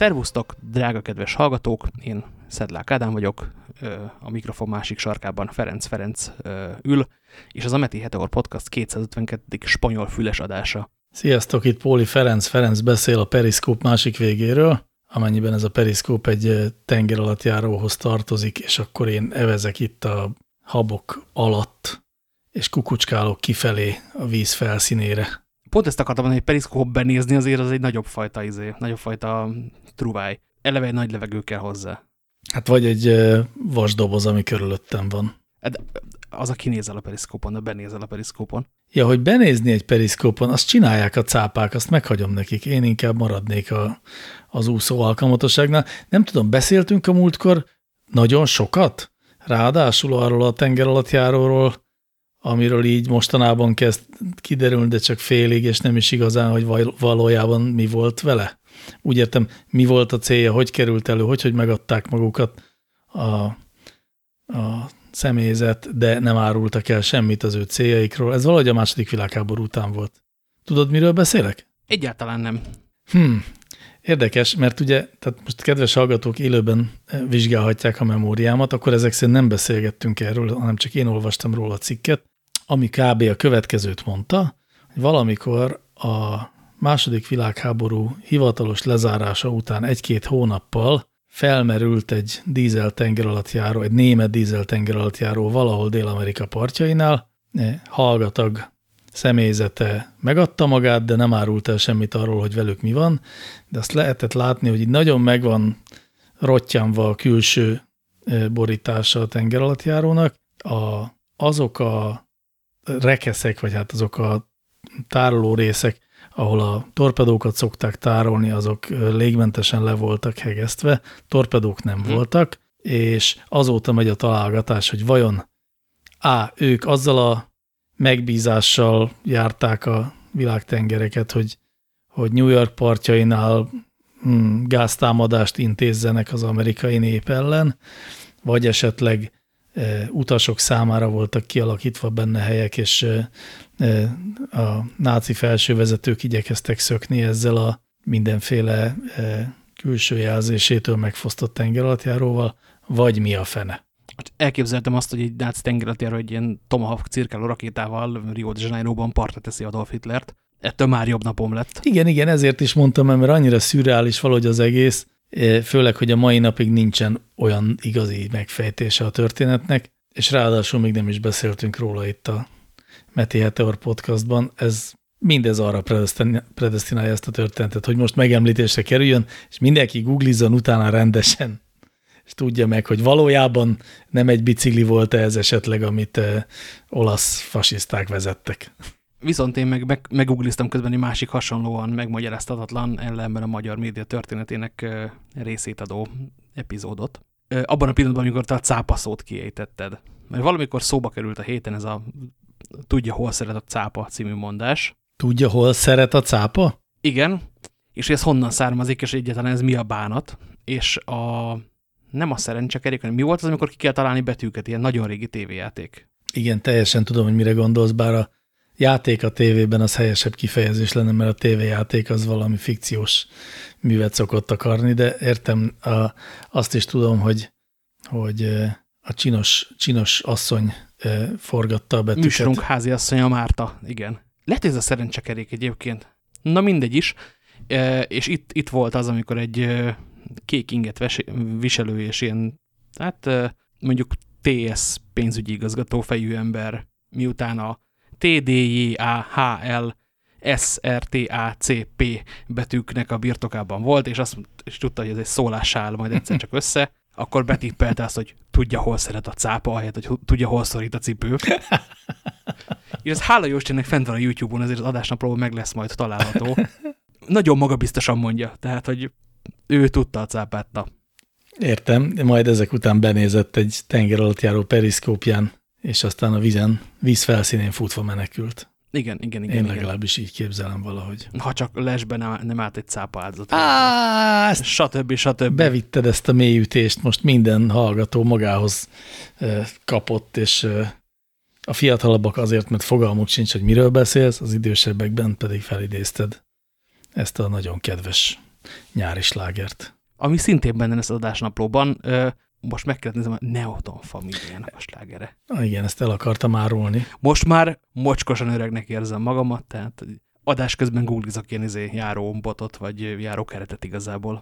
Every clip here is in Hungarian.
Szervusztok, drága kedves hallgatók, én Szedlák Ádám vagyok, a mikrofon másik sarkában Ferenc Ferenc ül, és az Ameti Heteor Podcast 252. spanyol füles adása. Sziasztok, itt Póli Ferenc. Ferenc beszél a periszkóp másik végéről, amennyiben ez a periszkóp egy tenger alatt járóhoz tartozik, és akkor én evezek itt a habok alatt, és kukucskálok kifelé a víz felszínére. Pont ezt akartam mondani, hogy periszkóp benézni azért az egy nagyobb fajta izé, nagyobb fajta truváj. Eleve egy nagy levegő kell hozzá. Hát vagy egy vasdoboz, ami körülöttem van. Hát az a kinézel a periszkópon, de benézel a periszkópon. Ja, hogy benézni egy periszkópon, azt csinálják a cápák, azt meghagyom nekik. Én inkább maradnék a, az úszó alkalmatosságnál. Nem tudom, beszéltünk a múltkor nagyon sokat? Ráadásul arról a tenger alatt járóról, amiről így mostanában kezd kiderülni, de csak félig, és nem is igazán, hogy valójában mi volt vele. Úgy értem, mi volt a célja, hogy került elő, hogy, hogy megadták magukat a, a személyzet, de nem árultak el semmit az ő céljaikról. Ez valahogy a második világháború után volt. Tudod, miről beszélek? Egyáltalán nem. Hmm. Érdekes, mert ugye, tehát most kedves hallgatók élőben vizsgálhatják a memóriámat, akkor ezek szerint nem beszélgettünk erről, hanem csak én olvastam róla a cikket, ami kb. a következőt mondta, hogy valamikor a második világháború hivatalos lezárása után egy-két hónappal felmerült egy dízel tengeralattjáró, egy német dízel tengeralattjáró valahol Dél-Amerika partjainál, hallgatag személyzete megadta magát, de nem árult el semmit arról, hogy velük mi van, de azt lehetett látni, hogy így nagyon megvan rottyanva a külső borítása a tengeralattjárónak. A, azok a rekeszek, vagy hát azok a tároló részek, ahol a torpedókat szokták tárolni, azok légmentesen le voltak hegesztve, torpedók nem hmm. voltak, és azóta megy a találgatás, hogy vajon A. ők azzal a megbízással járták a világtengereket, hogy, hogy New York partjainál hmm, gáztámadást intézzenek az amerikai nép ellen, vagy esetleg utasok számára voltak kialakítva benne helyek, és a náci felsővezetők igyekeztek szökni ezzel a mindenféle külső jelzésétől megfosztott tengeralattjáróval, vagy mi a fene. Elképzeltem azt, hogy egy náci tengeralattjáró egy ilyen Tomahawk cirkáló rakétával Rio de Janeiro-ban partra teszi Adolf Hitlert. Ettől már jobb napom lett. Igen, igen, ezért is mondtam, mert annyira szürreális valahogy az egész, főleg, hogy a mai napig nincsen olyan igazi megfejtése a történetnek, és ráadásul még nem is beszéltünk róla itt a Meti Heteor podcastban, ez mindez arra predestinálja ezt a történetet, hogy most megemlítésre kerüljön, és mindenki googlizzon utána rendesen, és tudja meg, hogy valójában nem egy bicikli volt -e ez esetleg, amit olasz fasiszták vezettek. Viszont én meg, meg megugliztam közben egy másik hasonlóan megmagyaráztatatlan ellenben a magyar média történetének részét adó epizódot. Abban a pillanatban, amikor te a cápaszót kiejtetted. Mert valamikor szóba került a héten ez a Tudja, hol szeret a cápa című mondás. Tudja, hol szeret a cápa? Igen, és ez honnan származik, és egyáltalán ez mi a bánat, és a nem a szerencsekerék, hanem mi volt az, amikor ki kell találni betűket, ilyen nagyon régi tévéjáték. Igen, teljesen tudom, hogy mire gondolsz, bár a játék a tévében az helyesebb kifejezés lenne, mert a tévéjáték az valami fikciós művet szokott akarni, de értem, a, azt is tudom, hogy, hogy a csinos, csinos asszony forgatta a betűket. Műsorunk házi asszonya Márta, igen. Lehet ez a szerencsekerék egyébként. Na mindegy is. És itt, itt volt az, amikor egy kék inget viselő és ilyen, hát mondjuk TS pénzügyi igazgató fejű ember, miután a TDJAHL SRTACP betűknek a birtokában volt, és azt és tudta, hogy ez egy szólássál majd egyszer csak össze, akkor betippelte azt, hogy tudja, hol szeret a cápa, ahelyett, hogy tudja, hol szorít a cipő. És ez hála jó Istennek fent van a YouTube-on, ezért az adásnapról meg lesz majd található. Nagyon magabiztosan mondja, tehát, hogy ő tudta a cápát, na. Értem, majd ezek után benézett egy tenger alatt járó periszkópján, és aztán a vízen, víz felszínén futva menekült. Igen, igen, igen. Én igen. legalábbis így képzelem valahogy. Ha csak lesben nem, nem állt egy cápa áldozat. Á, stb. stb. Bevitted ezt a mélyütést, most minden hallgató magához kapott, és a fiatalabbak azért, mert fogalmuk sincs, hogy miről beszélsz, az idősebbekben pedig felidézted ezt a nagyon kedves nyári slágert. Ami szintén benne lesz az adásnaplóban, most meg kellett nézem a Neoton familiának a slágere. Ah, igen, ezt el akartam árulni. Most már mocskosan öregnek érzem magamat, tehát adás közben googlizok ilyen izé járó botot, vagy járó keretet igazából.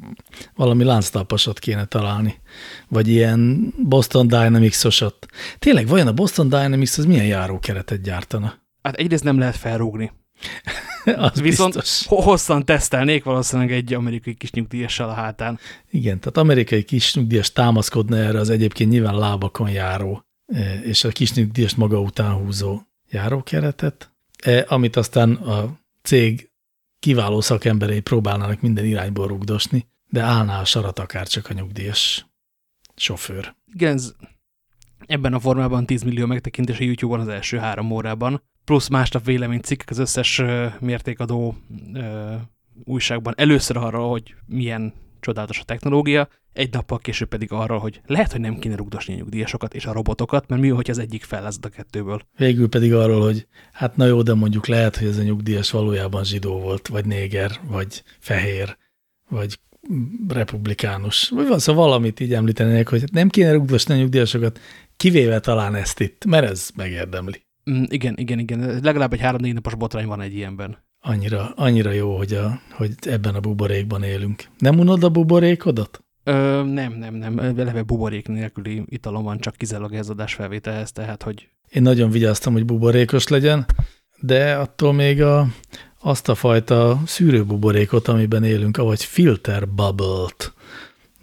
Valami lánctalpasot kéne találni. Vagy ilyen Boston Dynamics-osat. Tényleg, vajon a Boston Dynamics az milyen járó keretet gyártana? Hát egyrészt nem lehet felrúgni. az Viszont biztos. hosszan tesztelnék valószínűleg egy amerikai kis nyugdíjassal a hátán. Igen, tehát amerikai kis nyugdíjas támaszkodna erre az egyébként nyilván lábakon járó, eh, és a kis nyugdíjast maga után húzó járókeretet, eh, amit aztán a cég kiváló szakemberei próbálnának minden irányból rugdosni, de állná a sarat akár csak a nyugdíjas sofőr. Igen, ez ebben a formában 10 millió megtekintés a YouTube-on az első három órában, plusz másnap véleménycikkek az összes mértékadó újságban először arról, hogy milyen csodálatos a technológia, egy nappal később pedig arról, hogy lehet, hogy nem kéne rugdosni a nyugdíjasokat és a robotokat, mert mi, hogy az egyik fellázad a kettőből. Végül pedig arról, hogy hát na jó, de mondjuk lehet, hogy ez a nyugdíjas valójában zsidó volt, vagy néger, vagy fehér, vagy republikánus. Vagy van szó valamit így említenének, hogy nem kéne rugdosni a nyugdíjasokat, kivéve talán ezt itt, mert ez megérdemli. Mm, igen, igen, igen. Legalább egy három-négy napos botrány van egy ilyenben. Annyira, annyira jó, hogy, a, hogy ebben a buborékban élünk. Nem unod a buborékodat? Ö, nem, nem, nem. Eleve buborék nélküli italom van csak kizárólag ez adás felvételhez, tehát hogy Én nagyon vigyáztam, hogy buborékos legyen, de attól még a, azt a fajta szűrőbuborékot, amiben élünk, avagy filter bubble-t,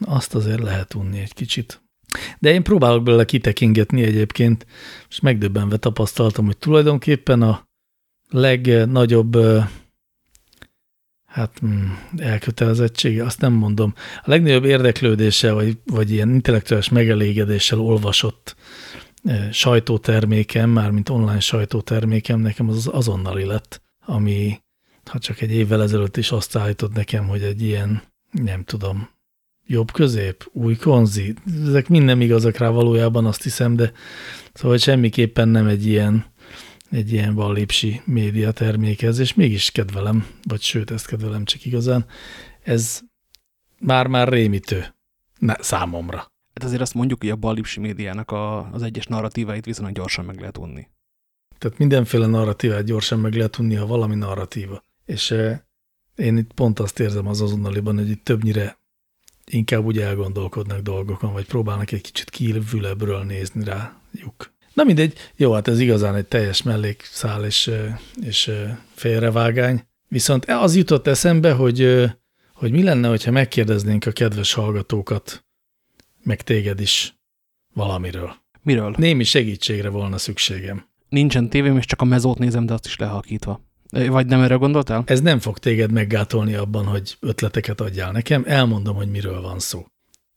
azt azért lehet unni egy kicsit. De én próbálok belőle kitekingetni egyébként, és megdöbbenve tapasztaltam, hogy tulajdonképpen a legnagyobb hát mm, elkötelezettsége, azt nem mondom, a legnagyobb érdeklődéssel, vagy, vagy ilyen intellektuális megelégedéssel olvasott sajtótermékem, mármint online sajtótermékem, nekem az azonnali lett, ami ha csak egy évvel ezelőtt is azt állított nekem, hogy egy ilyen, nem tudom, jobb közép, új konzi, ezek mind nem igazak rá valójában, azt hiszem, de szóval semmiképpen nem egy ilyen, egy ilyen vallépsi média termékez, és mégis kedvelem, vagy sőt, ezt kedvelem csak igazán. Ez már-már rémítő ne, számomra. hát azért azt mondjuk, hogy a ballipsi médiának a, az egyes narratíváit viszonylag gyorsan meg lehet unni. Tehát mindenféle narratívát gyorsan meg lehet tudni, ha valami narratíva. És eh, én itt pont azt érzem az azonnaliban, hogy itt többnyire inkább úgy elgondolkodnak dolgokon, vagy próbálnak egy kicsit kívülebbről nézni rájuk. Na mindegy, jó, hát ez igazán egy teljes mellékszál és, és félrevágány. Viszont az jutott eszembe, hogy, hogy mi lenne, hogyha megkérdeznénk a kedves hallgatókat, meg téged is valamiről. Miről? Némi segítségre volna szükségem. Nincsen tévém, és csak a mezót nézem, de azt is lehalkítva. Vagy nem erre gondoltál? Ez nem fog téged meggátolni abban, hogy ötleteket adjál nekem. Elmondom, hogy miről van szó.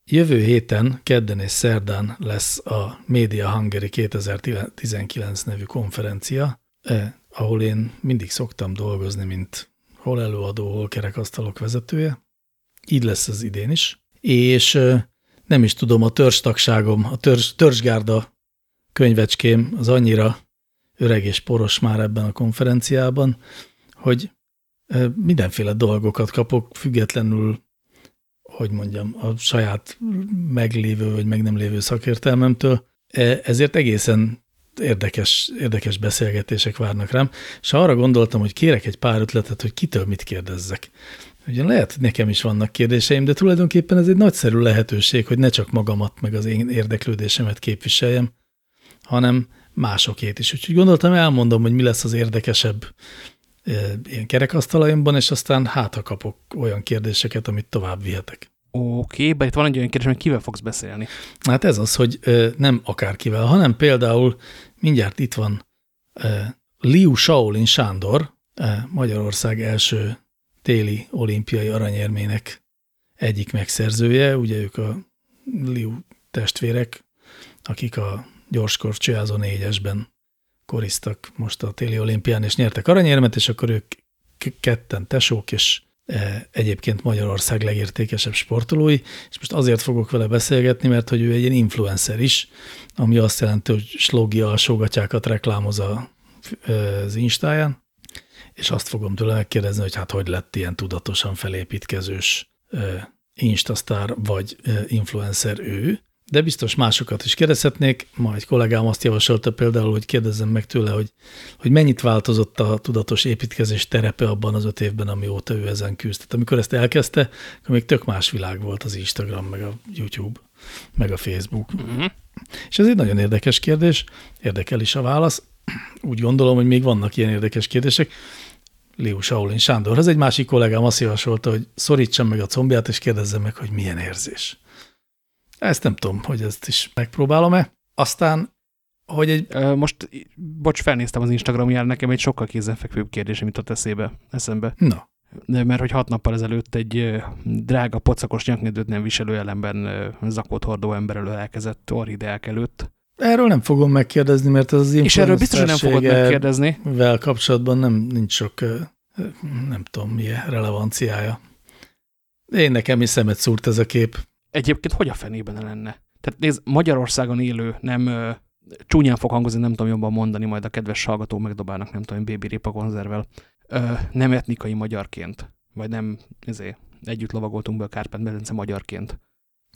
Jövő héten, kedden és szerdán lesz a Media Hungary 2019 nevű konferencia, eh, ahol én mindig szoktam dolgozni, mint hol előadó, hol kerekasztalok vezetője. Így lesz az idén is. És eh, nem is tudom, a törzstagságom, a törzs, törzsgárda könyvecském az annyira öreg és poros már ebben a konferenciában, hogy mindenféle dolgokat kapok, függetlenül, hogy mondjam, a saját meglévő vagy meg nem lévő szakértelmemtől. E, Ezért egészen érdekes, érdekes beszélgetések várnak rám, és arra gondoltam, hogy kérek egy pár ötletet, hogy kitől mit kérdezzek. Ugye lehet, nekem is vannak kérdéseim, de tulajdonképpen ez egy nagyszerű lehetőség, hogy ne csak magamat, meg az én érdeklődésemet képviseljem, hanem másokét is. Úgyhogy gondoltam, elmondom, hogy mi lesz az érdekesebb ilyen kerekasztalaimban, és aztán hát, ha kapok olyan kérdéseket, amit tovább vihetek. Oké, bár itt van egy olyan kérdés, hogy kivel fogsz beszélni. Hát ez az, hogy nem akárkivel, hanem például mindjárt itt van Liu Shaolin Sándor, Magyarország első téli olimpiai aranyérmének egyik megszerzője, ugye ők a Liu testvérek, akik a gyorskorcsolyázó négyesben koriztak most a téli olimpián, és nyertek aranyérmet, és akkor ők ketten tesók, és egyébként Magyarország legértékesebb sportolói, és most azért fogok vele beszélgetni, mert hogy ő egy ilyen influencer is, ami azt jelenti, hogy slogi alsógatyákat reklámoz a, az Instáján, és azt fogom tőle megkérdezni, hogy hát hogy lett ilyen tudatosan felépítkezős Instasztár vagy influencer ő, de biztos másokat is kérdezhetnék. Ma egy kollégám azt javasolta például, hogy kérdezzem meg tőle, hogy, hogy mennyit változott a tudatos építkezés terepe abban az öt évben, amióta ő ezen küzd. Tehát amikor ezt elkezdte, akkor még tök más világ volt az Instagram, meg a YouTube, meg a Facebook. Uh -huh. És ez egy nagyon érdekes kérdés, érdekel is a válasz. Úgy gondolom, hogy még vannak ilyen érdekes kérdések. Liu Shaolin Sándor, az egy másik kollégám azt javasolta, hogy szorítsam meg a combját, és kérdezzem meg, hogy milyen érzés. Ezt nem tudom, hogy ezt is megpróbálom-e. Aztán, hogy egy... Most, bocs, felnéztem az Instagramjára, nekem egy sokkal kézenfekvőbb kérdés, a eszébe, eszembe. Na. De mert hogy hat nappal ezelőtt egy drága, pocakos nyanknedőt nem viselő ellenben zakót hordó ember elő elkezdett orhideák előtt. Erről nem fogom megkérdezni, mert az És erről biztos, hogy nem fogod megkérdezni. Vel kapcsolatban nem, nincs sok, nem tudom, milyen relevanciája. Én nekem is szemet szúrt ez a kép. Egyébként hogy a fenében lenne? Tehát nézd, Magyarországon élő, nem ö, csúnyán fog hangozni, nem tudom jobban mondani, majd a kedves hallgató megdobálnak, nem tudom, bébi répa konzervvel, ö, nem etnikai magyarként, vagy nem, ezért, együtt lovagoltunk be a Kárpát-medence magyarként.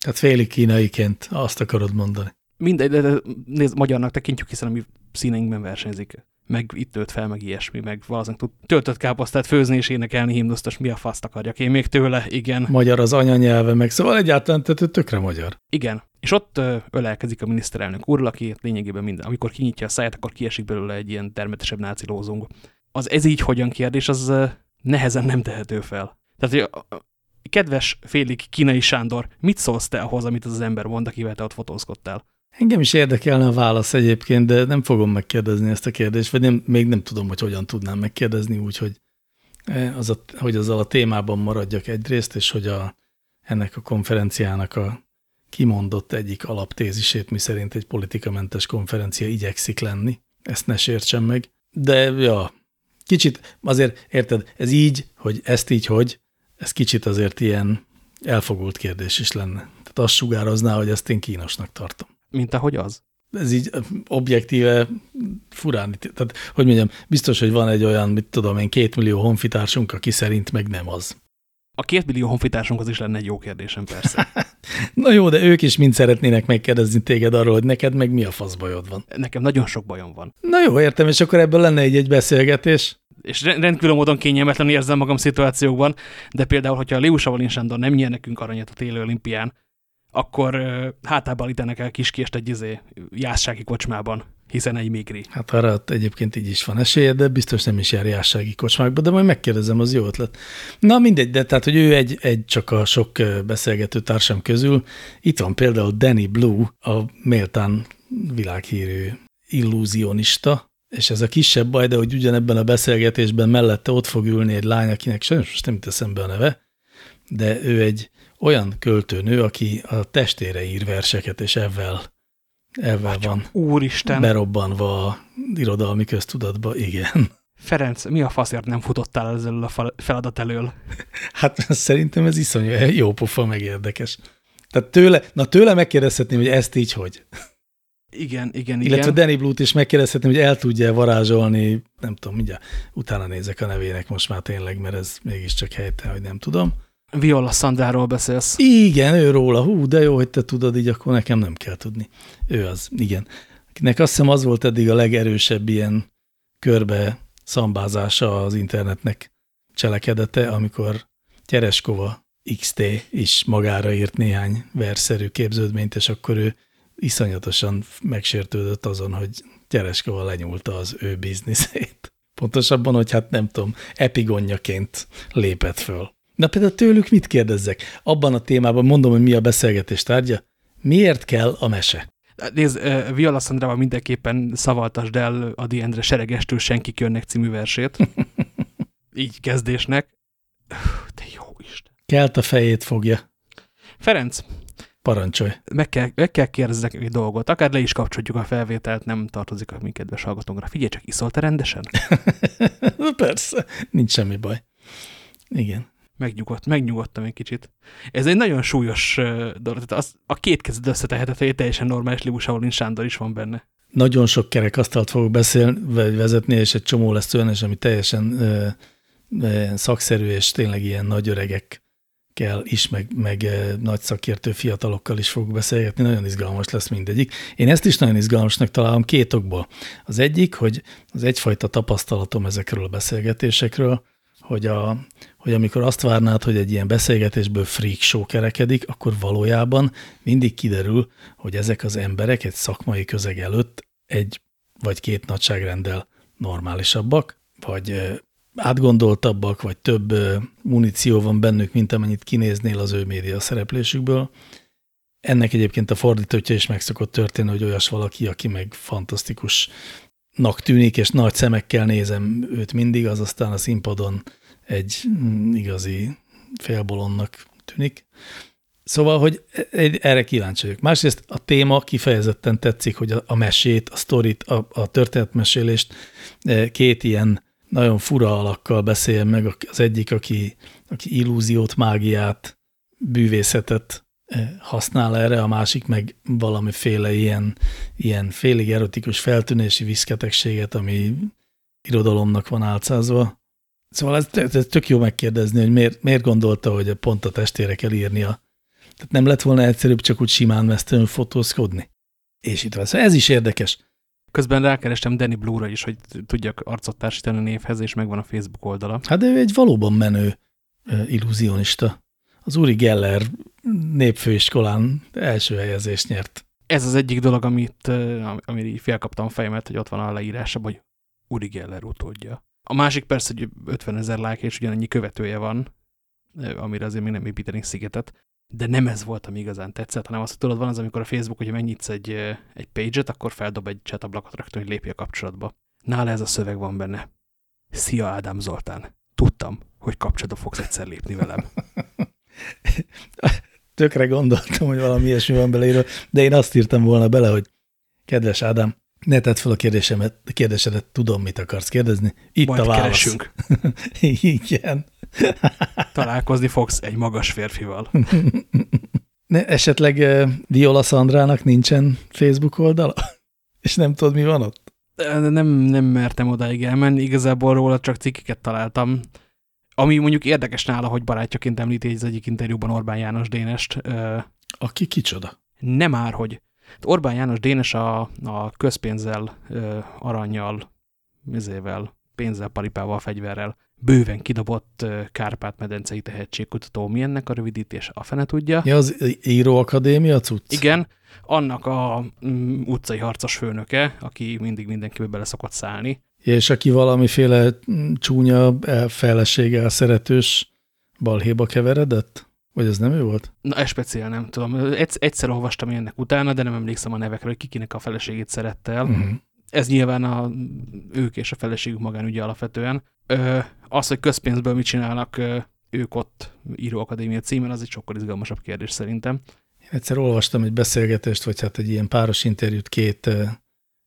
Tehát félig kínaiként, azt akarod mondani. Mindegy, de, de nézd, magyarnak tekintjük, hiszen a mi színeinkben versenyzik meg itt tört fel, meg ilyesmi, meg valószínűleg tud töltött káposztát főzni és énekelni himnusztos, mi a faszt akarjak én még tőle, igen. Magyar az anyanyelve, meg szóval egyáltalán tehát tökre magyar. Igen, és ott ölelkezik a miniszterelnök úrral, aki lényegében minden, amikor kinyitja a száját, akkor kiesik belőle egy ilyen termetesebb náci lózung. Az ez így hogyan kérdés, az nehezen nem tehető fel. Tehát, hogy kedves félig kínai Sándor, mit szólsz te ahhoz, amit az, az ember mond, akivel te ott fotózkodtál? Engem is érdekelne a válasz egyébként, de nem fogom megkérdezni ezt a kérdést, vagy nem, még nem tudom, hogy hogyan tudnám megkérdezni, úgyhogy e, az a, hogy azzal a témában maradjak egyrészt, és hogy a, ennek a konferenciának a kimondott egyik alaptézisét, mi szerint egy politikamentes konferencia igyekszik lenni, ezt ne sértsem meg. De ja, kicsit azért, érted, ez így, hogy ezt így hogy, ez kicsit azért ilyen elfogult kérdés is lenne. Tehát azt sugározná, hogy ezt én kínosnak tartom mint ahogy az. Ez így objektíve furán. Tehát, hogy mondjam, biztos, hogy van egy olyan, mit tudom én, két millió honfitársunk, aki szerint meg nem az. A két millió honfitársunk az is lenne egy jó kérdésem, persze. Na jó, de ők is mind szeretnének megkérdezni téged arról, hogy neked meg mi a fasz bajod van. Nekem nagyon sok bajom van. Na jó, értem, és akkor ebből lenne egy, egy beszélgetés. És rendkívül módon kényelmetlen érzem magam szituációkban, de például, hogyha a Liu Shaolin Sándor nem nyer nekünk aranyat a téli olimpián, akkor hátában ítenek el kiskést egy izé, jászsági kocsmában, hiszen egy migri. Hát arra egyébként így is van esélye, de biztos nem is jár jászsági kocsmákba, de majd megkérdezem, az jó ötlet. Na mindegy, de tehát, hogy ő egy, egy csak a sok beszélgető társam közül. Itt van például Danny Blue, a méltán világhírű illúzionista, és ez a kisebb baj, de hogy ugyanebben a beszélgetésben mellette ott fog ülni egy lány, akinek sajnos most nem teszem be a neve, de ő egy olyan költőnő, aki a testére ír verseket, és ezzel, ezzel van Úristen. berobbanva a irodalmi köztudatba, igen. Ferenc, mi a faszért nem futottál ezzel a feladat elől? Hát szerintem ez iszonyú jó pofa, meg érdekes. Tehát tőle, na tőle megkérdezhetném, hogy ezt így hogy. Igen, igen, Illetve igen. Danny Blue-t is megkérdezhetném, hogy el tudja varázsolni, nem tudom, mindjárt utána nézek a nevének most már tényleg, mert ez mégiscsak helyte, hogy nem tudom. Viola Szandráról beszélsz. Igen, ő róla. Hú, de jó, hogy te tudod, így akkor nekem nem kell tudni. Ő az, igen. Akinek azt hiszem az volt eddig a legerősebb ilyen körbe szambázása az internetnek cselekedete, amikor Tyereskova XT is magára írt néhány verszerű képződményt, és akkor ő iszonyatosan megsértődött azon, hogy Tyereskova lenyúlta az ő bizniszét. Pontosabban, hogy hát nem tudom, epigonjaként lépett föl. Na például tőlük mit kérdezzek? Abban a témában mondom, hogy mi a beszélgetés tárgya. Miért kell a mese? Nézd, Viola Szandrával mindenképpen szavaltasd el a Diendre seregestől senki jönnek című versét. Így kezdésnek. De jó Isten. Kelt a fejét fogja. Ferenc. Parancsolj. Meg kell, meg kell kérdezzek egy dolgot. Akár le is kapcsoljuk a felvételt, nem tartozik a mi kedves hallgatónkra. Figyelj csak, iszol te rendesen? Persze, nincs semmi baj. Igen megnyugodt, megnyugodtam egy kicsit. Ez egy nagyon súlyos dolog. Tehát az, a két kezed összeteheted, hogy egy teljesen normális Libu Shaolin Sándor is van benne. nagyon sok kerekasztalt fogok beszélni, vagy vezetni, és egy csomó lesz olyan, és ami teljesen ö, ö, szakszerű, és tényleg ilyen nagy öregek kell is, meg, meg nagy szakértő fiatalokkal is fogok beszélgetni, nagyon izgalmas lesz mindegyik. Én ezt is nagyon izgalmasnak találom két okból. Az egyik, hogy az egyfajta tapasztalatom ezekről a beszélgetésekről, hogy, a, hogy amikor azt várnád, hogy egy ilyen beszélgetésből freak show kerekedik, akkor valójában mindig kiderül, hogy ezek az emberek egy szakmai közeg előtt egy vagy két nagyságrenddel normálisabbak, vagy átgondoltabbak, vagy több muníció van bennük, mint amennyit kinéznél az ő média szereplésükből. Ennek egyébként a fordítótja is meg szokott történni, hogy olyas valaki, aki meg fantasztikusnak tűnik, és nagy szemekkel nézem őt mindig, az aztán a színpadon egy mm, igazi félbolonnak tűnik. Szóval, hogy erre kíváncsi vagyok. Másrészt a téma kifejezetten tetszik, hogy a, a mesét, a sztorit, a, a történetmesélést két ilyen nagyon fura alakkal beszél meg az egyik, aki, aki illúziót, mágiát, bűvészetet eh, használ erre, a másik meg valamiféle ilyen, ilyen félig erotikus feltűnési viszketegséget, ami irodalomnak van álcázva. Szóval ez, ez tök jó megkérdezni, hogy miért, miért gondolta, hogy pont a testére kell írnia. Tehát nem lett volna egyszerűbb csak úgy simán mesztelenül fotózkodni? És itt van. Szóval ez is érdekes. Közben rákerestem Danny Blue-ra is, hogy tudjak arcot társítani a névhez, és megvan a Facebook oldala. Hát de ő egy valóban menő illúzionista. Az Uri Geller népfőiskolán első helyezést nyert. Ez az egyik dolog, amit, amire így felkaptam fejemet, hogy ott van a leírása, hogy Uri Geller utódja. A másik persze, hogy 50 ezer like és ugyanannyi követője van, amire azért még nem építenénk szigetet, de nem ez volt, ami igazán tetszett, hanem az, hogy tudod, van az, amikor a Facebook, hogyha megnyitsz egy, egy page-et, akkor feldob egy chat ablakot rögtön, hogy lépj a kapcsolatba. Nála ez a szöveg van benne. Szia Ádám Zoltán. Tudtam, hogy kapcsolatba fogsz egyszer lépni velem. Tökre gondoltam, hogy valami ilyesmi van beleírva, de én azt írtam volna bele, hogy kedves Ádám, ne tedd fel a kérdésemet, kérdésedet, tudom, mit akarsz kérdezni. Itt Majd a válasz. Keresünk. Igen. Találkozni fogsz egy magas férfival. Ne, esetleg uh, Viola Szandrának nincsen Facebook oldala? És nem tudod, mi van ott? Nem, nem mertem odáig elmenni, igazából róla csak cikkeket találtam. Ami mondjuk érdekes nála, hogy barátjaként említi az egyik interjúban Orbán János Dénest. Aki kicsoda? Nem már, hogy Orbán János Dénes a, a közpénzzel, aranyjal, mizével, pénzzel, paripával, fegyverrel bőven kidobott Kárpát-medencei tehetségkutató. Mi ennek a rövidítés? A fene tudja. Ja, az Íróakadémia cucc? Igen, annak a um, utcai harcos főnöke, aki mindig mindenkibe bele szokott szállni. És aki valamiféle mm, csúnya feleséggel szeretős balhéba keveredett? Vagy ez nem ő volt? Na, ez speciál nem tudom. Egyszer olvastam ennek utána, de nem emlékszem a nevekre, hogy kikinek a feleségét szerette el. Uh mhm. -huh. Ez nyilván a, ők és a feleségük magán ugye alapvetően. Ö, az, hogy közpénzből mit csinálnak ö, ők ott íróakadémia címen, az egy sokkal izgalmasabb kérdés szerintem. Én egyszer olvastam egy beszélgetést, vagy hát egy ilyen páros interjút két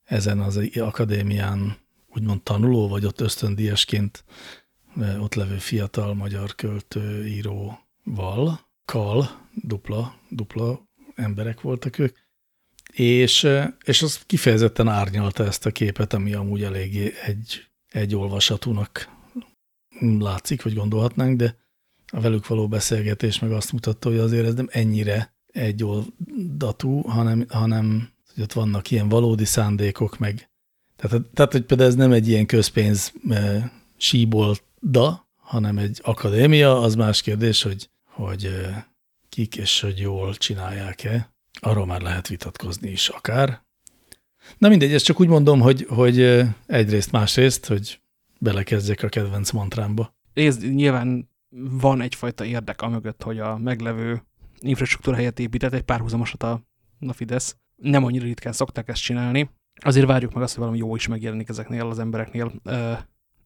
ezen az akadémián úgymond tanuló, vagy ott ösztöndíjasként ott levő fiatal magyar költő, íróval, kal, dupla, dupla emberek voltak ők, és, és az kifejezetten árnyalta ezt a képet, ami amúgy eléggé egy, egy olvasatúnak látszik, vagy gondolhatnánk, de a velük való beszélgetés meg azt mutatta, hogy azért ez nem ennyire egy oldatú, hanem, hanem hogy ott vannak ilyen valódi szándékok, meg. Tehát, tehát hogy például ez nem egy ilyen közpénz e, síbolda, hanem egy akadémia, az más kérdés, hogy, hogy kik és hogy jól csinálják-e. Arról már lehet vitatkozni is akár. Na mindegy, ezt csak úgy mondom, hogy, hogy egyrészt, másrészt, hogy belekezdjek a kedvenc mantrámba. Nézd, nyilván van egyfajta érdek amögött, hogy a meglevő infrastruktúra helyett épített egy párhuzamosat a, a Fidesz. Nem annyira ritkán szokták ezt csinálni. Azért várjuk meg azt, hogy valami jó is megjelenik ezeknél az embereknél.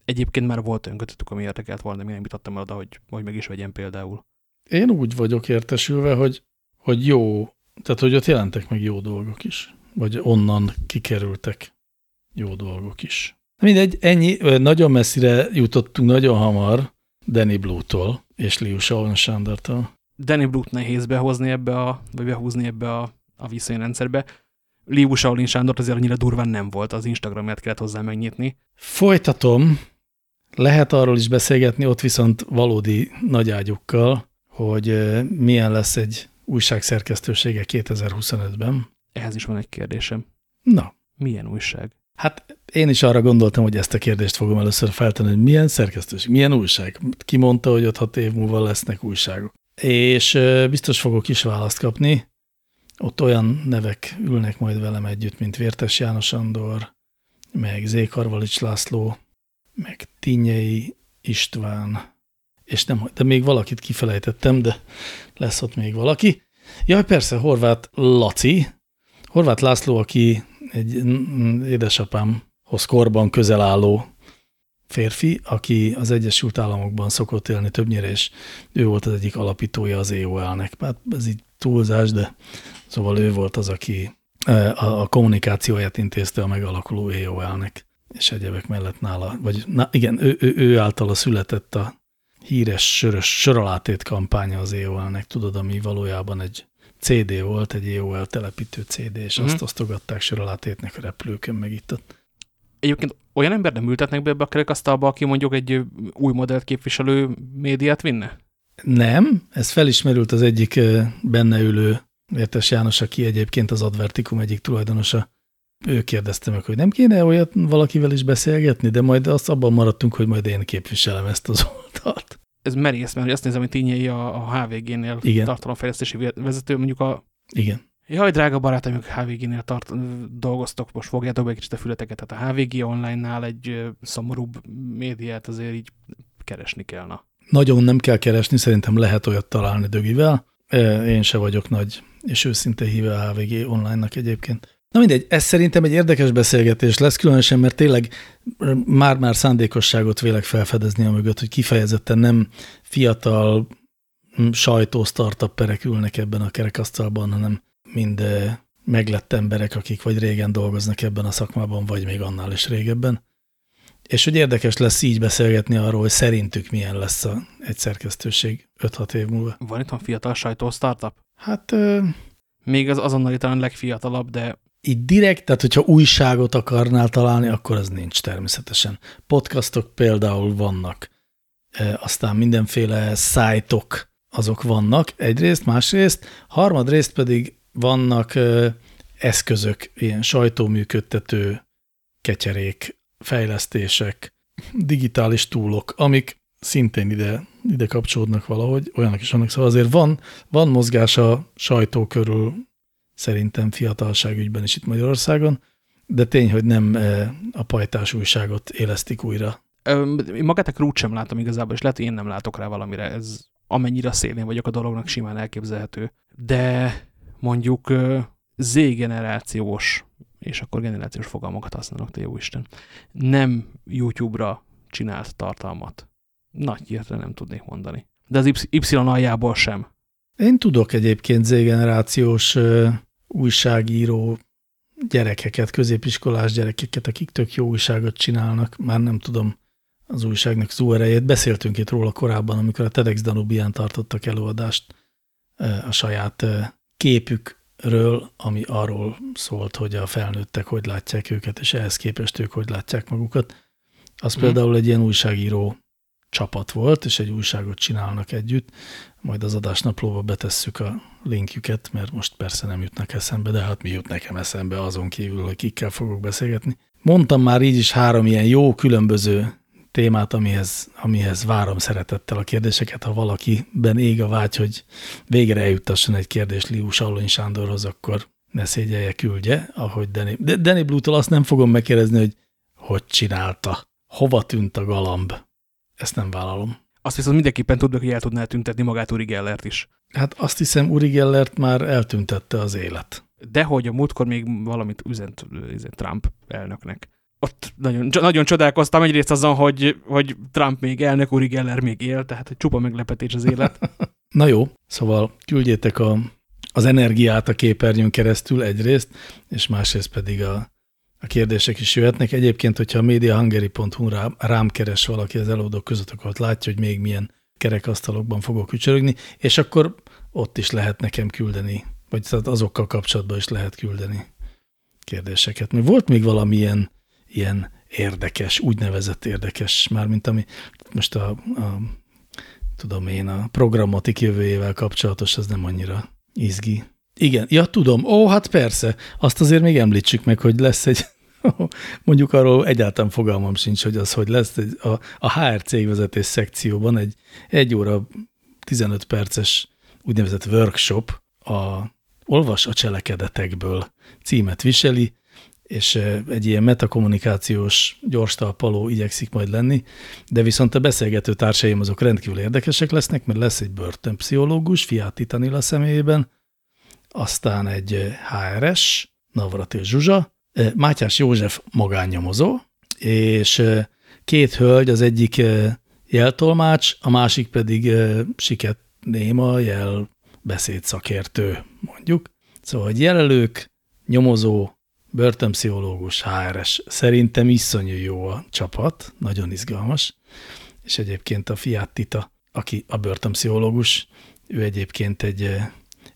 Egyébként már volt olyan kötöttük, ami érdekelt volna, de mi nem jutottam oda, hogy, hogy meg is vegyen például. Én úgy vagyok értesülve, hogy, hogy jó tehát, hogy ott jelentek meg jó dolgok is. Vagy onnan kikerültek jó dolgok is. Mindegy, ennyi. Nagyon messzire jutottunk nagyon hamar Danny Blue-tól és Liu Shaolin Danny Blue-t nehéz behozni ebbe a, vagy behúzni ebbe a, a viszonyrendszerbe. Liu Shaolin Sándor azért annyira durván nem volt, az Instagramját kellett hozzá megnyitni. Folytatom, lehet arról is beszélgetni, ott viszont valódi nagyágyukkal, hogy milyen lesz egy újság szerkesztősége 2025-ben. Ehhez is van egy kérdésem. Na. Milyen újság? Hát én is arra gondoltam, hogy ezt a kérdést fogom először feltenni, hogy milyen szerkesztőség, milyen újság. Ki mondta, hogy 5-6 év múlva lesznek újságok. És biztos fogok is választ kapni. Ott olyan nevek ülnek majd velem együtt, mint Vértes János Andor, meg Zékarvalics László, meg Tinyei István, és nem, de még valakit kifelejtettem, de lesz ott még valaki. Jaj, persze, Horváth Laci, Horváth László, aki egy édesapámhoz korban közel álló férfi, aki az Egyesült Államokban szokott élni többnyire, és ő volt az egyik alapítója az EOL-nek. Hát ez így túlzás, de szóval ő volt az, aki e, a kommunikációját intézte a megalakuló EOL-nek, és egyebek mellett nála, vagy na, igen, ő, ő, ő általa született a híres sörös söralátét kampánya az EOL-nek, tudod, ami valójában egy CD volt, egy EOL telepítő CD, és mm azt osztogatták söralátétnek a repülőkön meg itt ott. Egyébként olyan ember nem ültetnek be ebbe a kerekasztalba, aki mondjuk egy új modellt képviselő médiát vinne? Nem, ez felismerült az egyik benne ülő Vértes János, aki egyébként az Advertikum egyik tulajdonosa. Ő kérdezte meg, hogy nem kéne olyat valakivel is beszélgetni, de majd azt abban maradtunk, hogy majd én képviselem ezt az oldalt ez merész, mert azt nézem, hogy Tényei a, a HVG-nél tartalomfejlesztési vezető, mondjuk a... Igen. Jaj, drága barátaim, a HVG-nél tart, dolgoztok, most fogjátok be egy kicsit a fületeket. Tehát a HVG online-nál egy szomorúbb médiát azért így keresni kellene. Nagyon nem kell keresni, szerintem lehet olyat találni dögivel. Én se vagyok nagy és őszinte híve a HVG online-nak egyébként. Na mindegy, ez szerintem egy érdekes beszélgetés lesz, különösen, mert tényleg már-már szándékosságot vélek felfedezni a mögött, hogy kifejezetten nem fiatal sajtó startupperek ülnek ebben a kerekasztalban, hanem mind meglett emberek, akik vagy régen dolgoznak ebben a szakmában, vagy még annál is régebben. És hogy érdekes lesz így beszélgetni arról, hogy szerintük milyen lesz a, egy szerkesztőség 5-6 év múlva. Van itt a fiatal sajtó startup? Hát... Ö... Még az azonnal talán legfiatalabb, de így direkt, tehát hogyha újságot akarnál találni, akkor az nincs természetesen. Podcastok például vannak, e, aztán mindenféle szájtok azok vannak egyrészt, másrészt, harmadrészt pedig vannak e, eszközök, ilyen sajtóműködtető ketyerék, fejlesztések, digitális túlok, amik szintén ide, ide kapcsolódnak valahogy, olyanok is vannak, szóval azért van, van mozgás a sajtó körül szerintem fiatalságügyben is itt Magyarországon, de tény, hogy nem e, a pajtás újságot élesztik újra. Én magát a krút sem látom igazából, és lehet, hogy én nem látok rá valamire. Ez amennyire szélén vagyok a dolognak, simán elképzelhető. De mondjuk Z-generációs, és akkor generációs fogalmakat használok, te jó Isten, nem YouTube-ra csinált tartalmat. Nagy hirtelen nem tudnék mondani. De az Y aljából sem. Én tudok egyébként Z-generációs újságíró gyerekeket, középiskolás gyerekeket, akik tök jó újságot csinálnak, már nem tudom az újságnak szó erejét. Beszéltünk itt róla korábban, amikor a TEDx Danubián tartottak előadást a saját képükről, ami arról szólt, hogy a felnőttek hogy látják őket, és ehhez képest ők hogy látják magukat. Az mm. például egy ilyen újságíró csapat volt, és egy újságot csinálnak együtt, majd az adásnaplóba betesszük a linkjüket, mert most persze nem jutnak eszembe, de hát mi jut nekem eszembe azon kívül, hogy kikkel fogok beszélgetni. Mondtam már így is három ilyen jó, különböző témát, amihez, amihez várom szeretettel a kérdéseket. Ha valakiben ég a vágy, hogy végre eljuttasson egy kérdés Liu Shaolin Sándorhoz, akkor ne szégyelje, küldje, ahogy Danny, de Danny Blue-tól azt nem fogom megkérdezni, hogy hogy csinálta, hova tűnt a galamb. Ezt nem vállalom. Azt viszont mindenképpen tudok, hogy el tudná tüntetni magát Uri Gellert is. Hát azt hiszem, Uri Gellert már eltüntette az élet. De hogy a múltkor még valamit üzent, üzent Trump elnöknek. Ott nagyon, nagyon csodálkoztam egyrészt azon, hogy, hogy Trump még elnök, Uri Geller még él, tehát egy csupa meglepetés az élet. Na jó, szóval küldjétek a, az energiát a képernyőn keresztül egyrészt, és másrészt pedig a, a kérdések is jöhetnek. Egyébként, hogyha a mediahungary.hu rám, rám keres valaki az előadók között, akkor ott látja, hogy még milyen kerekasztalokban fogok ücsörögni, és akkor ott is lehet nekem küldeni, vagy azokkal kapcsolatban is lehet küldeni kérdéseket. Még volt még valamilyen ilyen érdekes, úgynevezett érdekes, már mint ami most a, a tudom én, a programmatik jövőjével kapcsolatos, ez nem annyira izgi. Igen, ja tudom, ó, hát persze, azt azért még említsük meg, hogy lesz egy, mondjuk arról egyáltalán fogalmam sincs, hogy az, hogy lesz. Egy, a, a HR cégvezetés szekcióban egy egy óra 15 perces úgynevezett workshop a Olvas a cselekedetekből címet viseli, és egy ilyen metakommunikációs gyors talpaló igyekszik majd lenni, de viszont a beszélgető társaim azok rendkívül érdekesek lesznek, mert lesz egy börtönpszichológus, Fiat Tanila személyében, aztán egy HRS, Navratil Zsuzsa, Mátyás József magánnyomozó, és két hölgy, az egyik jeltolmács, a másik pedig Siket Néma, jel beszédszakértő, mondjuk. Szóval, hogy jelelők, nyomozó, börtönpszichológus, HRS. Szerintem iszonyú jó a csapat, nagyon izgalmas. És egyébként a Fiat Tita, aki a börtönpszichológus, ő egyébként egy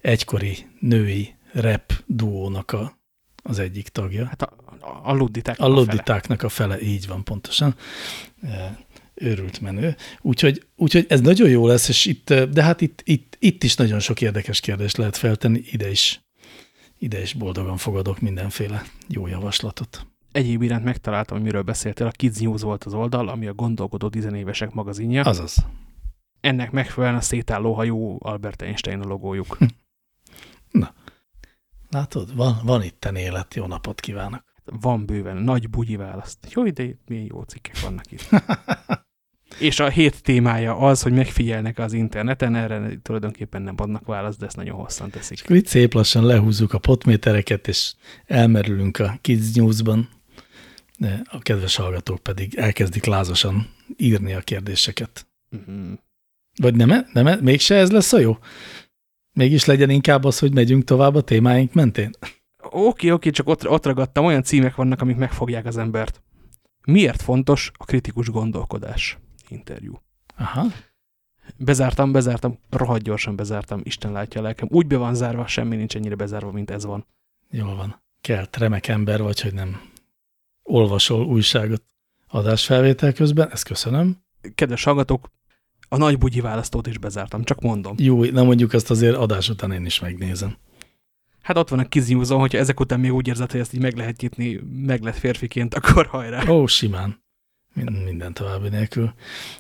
egykori női rap duónak a, az egyik tagja. Hát a, a, a ludditáknak a, a ludditáknak a fele, így van pontosan. Őrült menő. Úgyhogy, úgyhogy ez nagyon jó lesz, és itt, de hát itt, itt, itt is nagyon sok érdekes kérdést lehet feltenni, ide is ide is boldogan fogadok mindenféle jó javaslatot. Egyéb iránt megtaláltam, miről beszéltél. A Kids News volt az oldal, ami a gondolkodó tizenévesek magazinja. Azaz. Ennek megfelelően a szétálló hajú Albert Einstein a logójuk. Na, látod, van, van itten élet. Jó napot kívánok. Van bőven, nagy bugyi választ. Jó ide, milyen jó cikkek vannak itt. És a hét témája az, hogy megfigyelnek az interneten, erre tulajdonképpen nem adnak választ, de ezt nagyon hosszan teszik. És itt szép lassan lehúzzuk a potmétereket, és elmerülünk a Kids News-ban, de a kedves hallgatók pedig elkezdik lázasan írni a kérdéseket. Uh mhm. -huh. Vagy nem, -e? nem -e? mégse ez lesz a jó? Mégis legyen inkább az, hogy megyünk tovább a témáink mentén? Oké, oké, csak ott, ott ragadtam, olyan címek vannak, amik megfogják az embert. Miért fontos a kritikus gondolkodás? interjú. Aha. Bezártam, bezártam, rohadt gyorsan bezártam, Isten látja a lelkem. Úgy be van zárva, semmi nincs ennyire bezárva, mint ez van. Jól van. Kelt, remek ember vagy, hogy nem olvasol újságot adásfelvétel közben, ezt köszönöm. Kedves hallgatók, a nagy bugyi választót is bezártam, csak mondom. Jó, nem mondjuk azt azért adás után én is megnézem. Hát ott van a kiznyúzó, hogyha ezek után még úgy érzed, hogy ezt így meg lehet nyitni, meg lehet férfiként, akkor hajrá. Ó, simán. Minden további nélkül.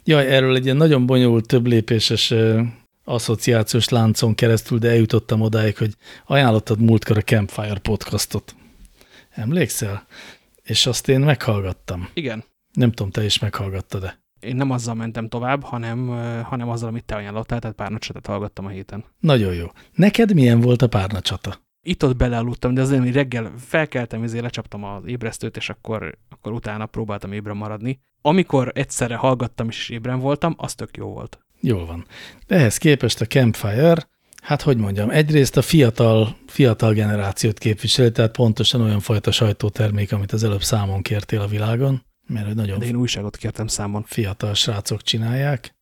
Jaj, erről egy ilyen nagyon bonyolult, több lépéses asszociációs láncon keresztül, de eljutottam odáig, hogy ajánlottad múltkor a Campfire podcastot. Emlékszel? És azt én meghallgattam. Igen. Nem tudom, te is meghallgattad-e? Én nem azzal mentem tovább, hanem, hanem azzal, amit te ajánlottál, tehát párnacsatát hallgattam a héten. Nagyon jó. Neked milyen volt a párnacsata? itt-ott belealudtam, de azért, hogy reggel felkeltem, ezért lecsaptam az ébresztőt, és akkor, akkor utána próbáltam ébren maradni. Amikor egyszerre hallgattam és ébren voltam, az tök jó volt. Jól van. Ehhez képest a Campfire, hát hogy mondjam, egyrészt a fiatal, fiatal generációt képviseli, tehát pontosan olyan fajta sajtótermék, amit az előbb számon kértél a világon, mert hogy nagyon de én újságot kértem számon. Fiatal srácok csinálják,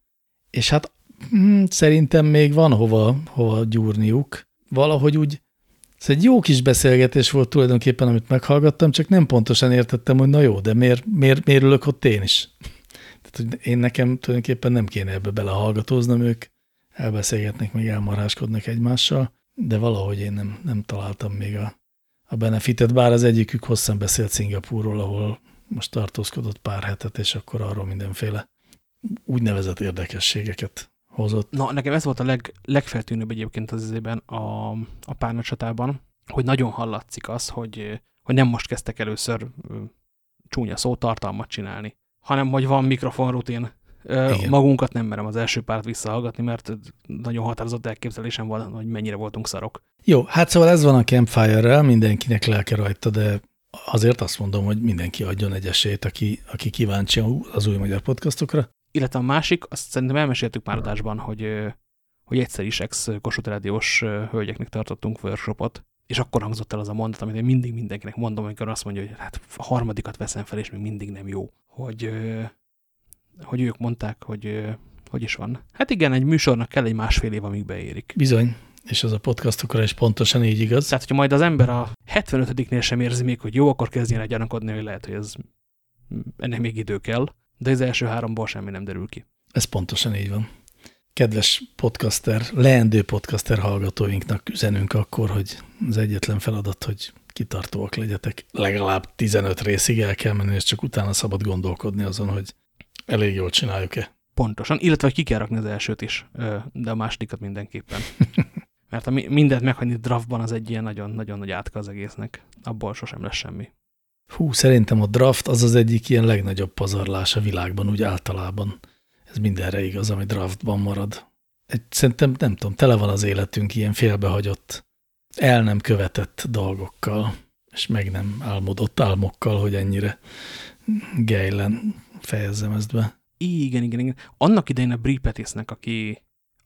és hát hm, szerintem még van hova, hova gyúrniuk. Valahogy úgy ez egy jó kis beszélgetés volt tulajdonképpen, amit meghallgattam, csak nem pontosan értettem, hogy na jó, de miért, miért, miért ülök ott én is? Tehát, hogy én nekem tulajdonképpen nem kéne ebbe belehallgatóznom, ők elbeszélgetnek, meg elmaráskodnak egymással, de valahogy én nem, nem találtam még a, a benefitet, bár az egyikük hosszan beszélt Szingapúrról, ahol most tartózkodott pár hetet, és akkor arról mindenféle úgynevezett érdekességeket hozott. Na, nekem ez volt a leg, legfeltűnőbb egyébként az izében a, a párnacsatában, hogy nagyon hallatszik az, hogy, hogy nem most kezdtek először csúnya szó tartalmat csinálni, hanem hogy van mikrofonrutin. Igen. Magunkat nem merem az első párt visszahallgatni, mert nagyon határozott elképzelésem van, hogy mennyire voltunk szarok. Jó, hát szóval ez van a Campfire-rel, mindenkinek lelke rajta, de azért azt mondom, hogy mindenki adjon egy esélyt, aki, aki kíváncsi az új magyar podcastokra. Illetve a másik, azt szerintem elmeséltük már adásban, hogy, hogy egyszer is ex Kossuth Rádiós hölgyeknek tartottunk workshopot, és akkor hangzott el az a mondat, amit én mindig mindenkinek mondom, amikor azt mondja, hogy hát a harmadikat veszem fel, és még mindig nem jó. Hogy, hogy ők mondták, hogy hogy is van. Hát igen, egy műsornak kell egy másfél év, amíg beérik. Bizony. És ez a podcastokra is pontosan így igaz. Tehát, hogyha majd az ember a 75-nél sem érzi még, hogy jó, akkor kezdjen el gyanakodni, hogy lehet, hogy ez ennek még idő kell, de az első háromból semmi nem derül ki. Ez pontosan így van. Kedves podcaster, leendő podcaster hallgatóinknak üzenünk akkor, hogy az egyetlen feladat, hogy kitartóak legyetek. Legalább 15 részig el kell menni, és csak utána szabad gondolkodni azon, hogy elég jól csináljuk-e. Pontosan, illetve ki kell rakni az elsőt is, de a másodikat mindenképpen. Mert a mindent meghagyni draftban az egy ilyen nagyon-nagyon nagy átka az egésznek. Abból sosem lesz semmi. Hú, szerintem a draft az az egyik ilyen legnagyobb pazarlás a világban, úgy általában. Ez mindenre igaz, ami draftban marad. Egy, szerintem, nem tudom, tele van az életünk ilyen félbehagyott, el nem követett dolgokkal, és meg nem álmodott álmokkal, hogy ennyire gejlen fejezzem ezt be. Igen, igen, igen. Annak idején a Brie Pettisnek, aki,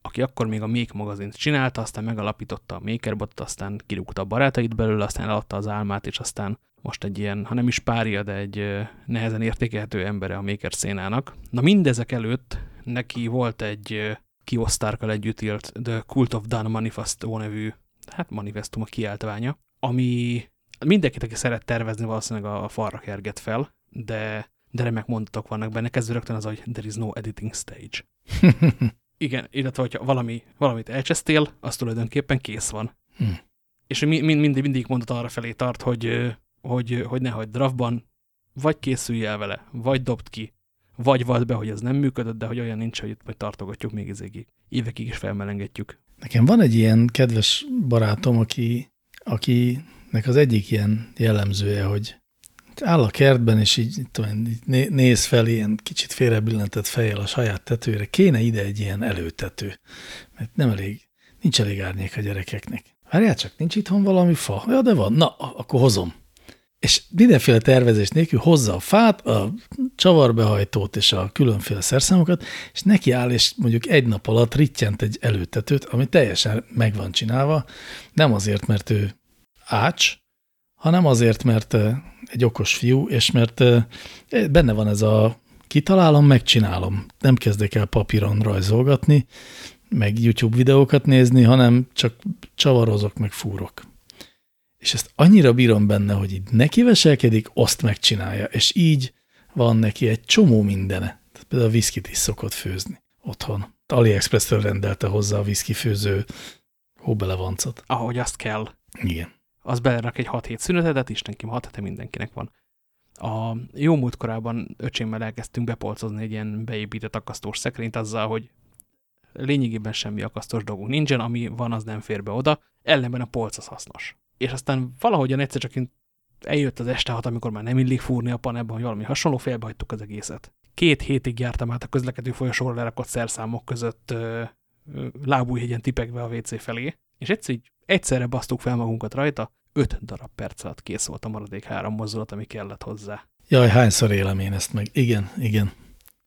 aki akkor még a Make magazint csinálta, aztán megalapította a Makerbotot, aztán kirúgta a barátait belőle, aztán eladta az álmát, és aztán most egy ilyen, ha nem is párja, de egy nehezen értékelhető embere a Maker szénának. Na mindezek előtt neki volt egy kiosztárkal együtt írt The Cult of Dun Manifesto nevű, hát manifestum a kiáltványa, ami mindenkit, aki szeret tervezni, valószínűleg a falra kerget fel, de de remek mondatok vannak benne, kezdve rögtön az, hogy there is no editing stage. Igen, illetve hogyha valami, valamit elcsesztél, az tulajdonképpen kész van. Hm. És mind, mindig, mindig mondat arra felé tart, hogy, hogy, hogy ne hagyd draftban, vagy készülj el vele, vagy dobd ki, vagy vad be, hogy ez nem működött, de hogy olyan nincs, hogy itt majd tartogatjuk még ezégig. Évekig is felmelengetjük. Nekem van egy ilyen kedves barátom, aki, akinek az egyik ilyen jellemzője, hogy áll a kertben, és így tudom, néz fel ilyen kicsit félrebillentett fejjel a saját tetőre. Kéne ide egy ilyen előtető, mert nem elég, nincs elég árnyék a gyerekeknek. Várjál csak, nincs itthon valami fa? Ja, de van. Na, akkor hozom. És mindenféle tervezés nélkül hozza a fát, a csavarbehajtót és a különféle szerszámokat, és neki áll, és mondjuk egy nap alatt rittyent egy előtetőt, ami teljesen meg van csinálva, nem azért, mert ő ács, hanem azért, mert egy okos fiú, és mert benne van ez a kitalálom, megcsinálom. Nem kezdek el papíron rajzolgatni, meg YouTube videókat nézni, hanem csak csavarozok, meg fúrok. És ezt annyira bírom benne, hogy így neki veselkedik, azt megcsinálja, és így van neki egy csomó mindene. Tehát például a viszkit is szokott főzni otthon. AliExpress-től rendelte hozzá a viszki főző hóbelevancot. Ahogy azt kell. Igen az belerak egy 6 hét szünetet, Istenkim, 6 hete mindenkinek van. A jó múltkorában öcsémmel elkezdtünk bepolcozni egy ilyen beépített akasztós szekrényt azzal, hogy lényegében semmi akasztós dolgunk nincsen, ami van, az nem fér be oda, ellenben a polc az hasznos. És aztán valahogyan egyszer csak eljött az este hat, amikor már nem illik fúrni a panelban, hogy valami hasonló, félbehagytuk az egészet. Két hétig jártam át a közlekedő folyosóra lerakott szerszámok között lábújhegyen tipegve a WC felé, és egyszer így egyszerre basztuk fel magunkat rajta, öt darab perc alatt kész volt a maradék három mozdulat, ami kellett hozzá. Jaj, hányszor élem én ezt meg. Igen, igen.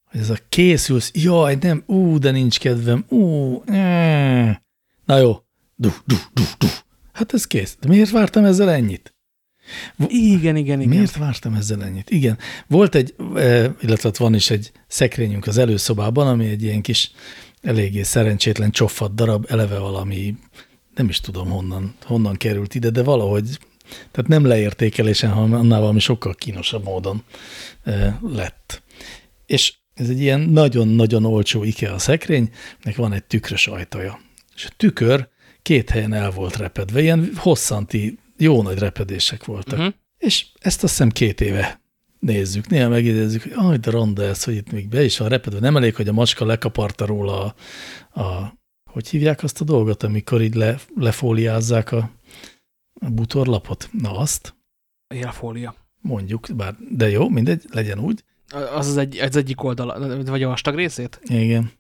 Hogy ez a készülsz, jaj, nem, ú, de nincs kedvem, ú, eh. na jó, du, du, du, du. Hát ez kész. De miért vártam ezzel ennyit? Igen, igen, igen. Miért vártam ezzel ennyit? Igen. Volt egy, eh, illetve van is egy szekrényünk az előszobában, ami egy ilyen kis eléggé szerencsétlen csofat darab, eleve valami nem is tudom honnan, honnan került ide, de valahogy, tehát nem leértékelésen, hanem annál valami sokkal kínosabb módon lett. És ez egy ilyen nagyon-nagyon olcsó IKEA szekrény, nek van egy tükrös ajtaja. És a tükör két helyen el volt repedve, ilyen hosszanti, jó nagy repedések voltak. Uh -huh. És ezt azt hiszem két éve nézzük, néha megidézzük, hogy aj, de ronda ez, hogy itt még be is van repedve. Nem elég, hogy a macska lekaparta róla a, a hogy hívják azt a dolgot, amikor így le, lefóliázzák a, a butorlapot? Na azt. Élfólia. Mondjuk, bár, de jó, mindegy, legyen úgy. Az az, egy, az egyik oldal, vagy a vastag részét? Igen.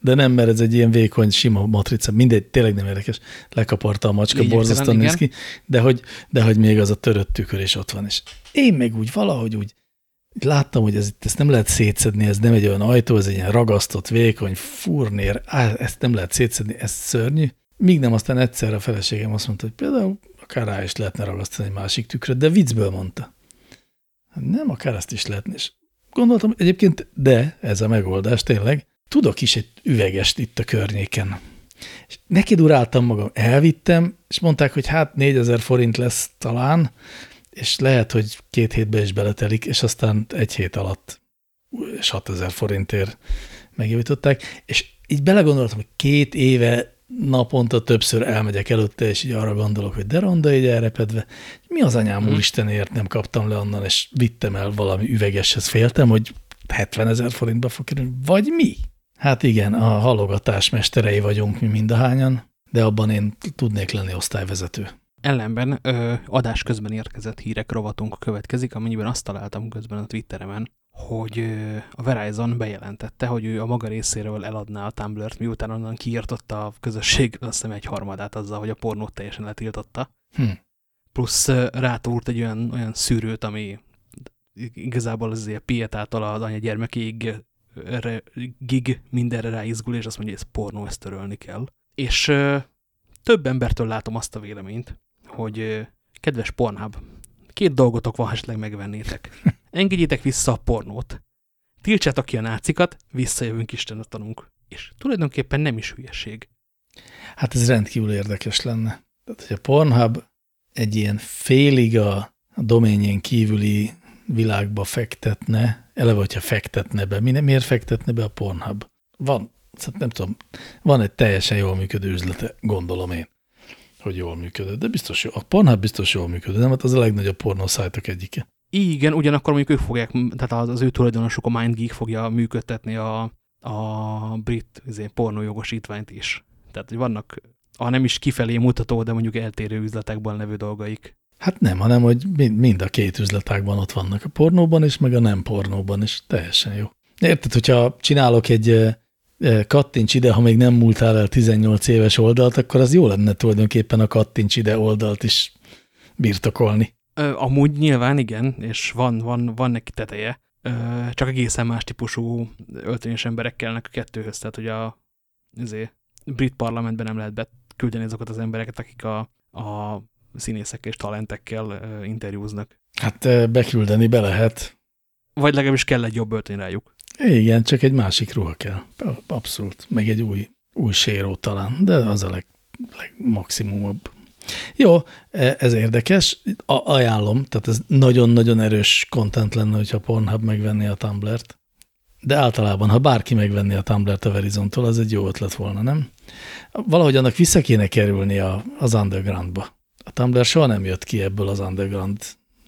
De nem, mert ez egy ilyen vékony, sima matrica, mindegy, tényleg nem érdekes. Lekaparta a macska, borzasztóan néz ki, de hogy, de hogy még az a törött tükör is ott van. És én meg úgy valahogy úgy láttam, hogy ez, ezt nem lehet szétszedni, ez nem egy olyan ajtó, ez egy ilyen ragasztott, vékony furnér, á, ezt nem lehet szétszedni, ez szörnyű. Míg nem aztán egyszer a feleségem azt mondta, hogy például akár rá is lehetne ragasztani egy másik tükröt, de viccből mondta. Hát nem, akár ezt is lehetne. És gondoltam, egyébként, de ez a megoldás tényleg. Tudok is egy üvegest itt a környéken. És neki duráltam magam, elvittem, és mondták, hogy hát 4000 forint lesz talán, és lehet, hogy két hétbe is beletelik, és aztán egy hét alatt és 6000 forintért megjavították, és így belegondoltam, hogy két éve naponta többször elmegyek előtte, és így arra gondolok, hogy de ronda így elrepedve, mi az anyám hmm. úristenért nem kaptam le onnan, és vittem el valami üvegeshez, féltem, hogy 70 ezer forintba fog kerülni, vagy mi? Hát igen, a halogatás mesterei vagyunk mi mindahányan, de abban én tudnék lenni osztályvezető. Ellenben ö, adás közben érkezett hírek rovatunk következik, amennyiben azt találtam közben a Twitteremen, hogy a Verizon bejelentette, hogy ő a maga részéről eladná a Tumblr-t, miután onnan kiirtotta a közösség azt hiszem egy harmadát azzal, hogy a pornót teljesen letiltotta. Hm. Plusz rátúrt egy olyan, olyan szűrőt, ami igazából az pietától az anya gyermekéig gig mindenre ráizgul, és azt mondja, hogy ez pornó, ezt törölni kell. És több embertől látom azt a véleményt, hogy kedves Pornhub, két dolgotok van, ha esetleg megvennétek. Engedjétek vissza a pornót. Tiltsátok ki a nácikat, visszajövünk Istenet tanunk. És tulajdonképpen nem is hülyeség. Hát ez rendkívül érdekes lenne. Tehát, hogy a Pornhub egy ilyen félig a doményén kívüli világba fektetne, eleve, hogyha fektetne be, miért fektetne be a Pornhub? Van, nem tudom, van egy teljesen jól működő üzlete, gondolom én, hogy jól működött, de biztos jó. A Pornhub biztos jól működött, nem? Hát az a legnagyobb pornószájtok egyike. Igen, ugyanakkor mondjuk ők fogják, tehát az, az ő tulajdonosuk, a MindGeek fogja működtetni a, a brit izé, pornójogosítványt is. Tehát, hogy vannak, ha nem is kifelé mutató, de mondjuk eltérő üzletekben levő dolgaik. Hát nem, hanem, hogy mind a két üzletágban ott vannak, a pornóban is, meg a nem pornóban is. Teljesen jó. Érted, hogyha csinálok egy kattints ide, ha még nem múltál el 18 éves oldalt, akkor az jó lenne tulajdonképpen a kattints ide oldalt is birtokolni. Amúgy nyilván igen, és van, van, van neki teteje, csak egészen más típusú öltönyös emberek kellnek a kettőhöz, tehát hogy a azért, brit parlamentben nem lehet beküldeni azokat az embereket, akik a, a színészekkel és talentekkel interjúznak. Hát beküldeni be lehet. Vagy legalábbis kell egy jobb öltöny rájuk. Igen, csak egy másik ruha kell. Abszolút. Meg egy új, új séró talán, de az a leg, legmaximumabb. Jó, e, ez érdekes, a, ajánlom, tehát ez nagyon-nagyon erős content lenne, hogyha Pornhub megvenni a Tumblr-t. De általában, ha bárki megvenni a Tumblr-t a Verizontól, az egy jó ötlet volna, nem? Valahogy annak vissza kéne kerülni a, az undergroundba. A Tumblr soha nem jött ki ebből az underground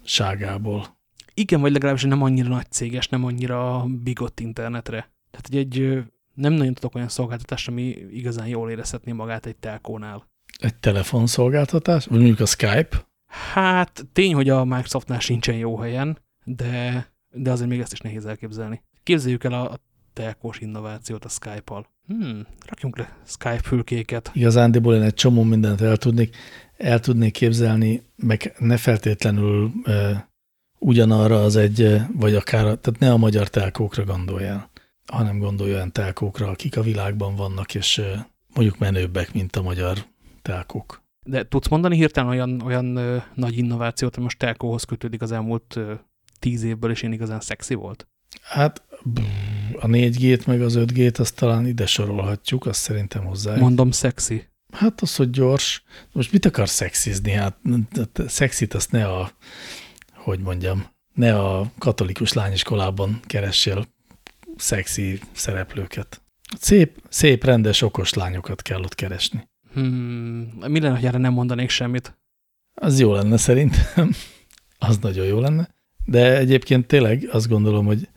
ságából. Igen, vagy legalábbis nem annyira nagy céges, nem annyira bigott internetre. Tehát, hogy egy, nem nagyon tudok olyan szolgáltatást, ami igazán jól érezhetné magát egy telkónál. Egy telefonszolgáltatás? Vagy mondjuk a Skype? Hát tény, hogy a Microsoftnál sincsen jó helyen, de, de azért még ezt is nehéz elképzelni. Képzeljük el a, a telkós innovációt a Skype-al. Hmm, rakjunk le Skype fülkéket. Igazándiból én egy csomó mindent el tudnék, el tudnék képzelni, meg ne feltétlenül e, ugyanarra az egy, vagy akár, tehát ne a magyar telkókra gondoljál, hanem gondolj olyan telkókra, akik a világban vannak, és mondjuk menőbbek, mint a magyar telkók. De tudsz mondani hirtelen olyan, olyan ö, nagy innovációt, ami most telkóhoz kötődik az elmúlt ö, tíz évből, és én igazán szexi volt? Hát a 4G-t meg az 5G-t azt talán ide sorolhatjuk, azt szerintem hozzá. Mondom szexi. Hát az, hogy gyors. Most mit akar szexizni? Hát szexit azt ne a, hogy mondjam, ne a katolikus lányiskolában keressél szexi szereplőket. Szép, szép, rendes, okos lányokat kell ott keresni. Hmm, mi lenne, hogy erre nem mondanék semmit? Az jó lenne szerintem. az nagyon jó lenne. De egyébként tényleg azt gondolom, hogy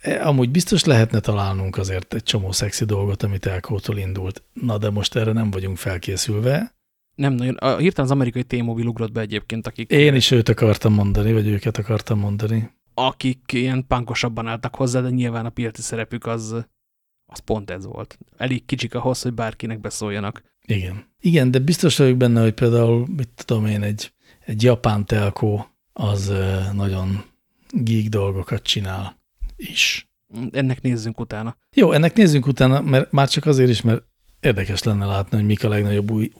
e, amúgy biztos lehetne találnunk azért egy csomó szexi dolgot, amit elkótól indult. Na, de most erre nem vagyunk felkészülve. Nem nagyon. A, hirtelen az amerikai T-Mobile ugrott be egyébként, akik... Én is őt akartam mondani, vagy őket akartam mondani. Akik ilyen pánkosabban álltak hozzá, de nyilván a piaci szerepük az, az pont ez volt. Elég kicsik ahhoz, hogy bárkinek beszóljanak. Igen. Igen, de biztos vagyok benne, hogy például, mit tudom én, egy, egy japán telkó az nagyon geek dolgokat csinál is. Ennek nézzünk utána. Jó, ennek nézzünk utána, mert már csak azért is, mert érdekes lenne látni, hogy mik a legnagyobb új,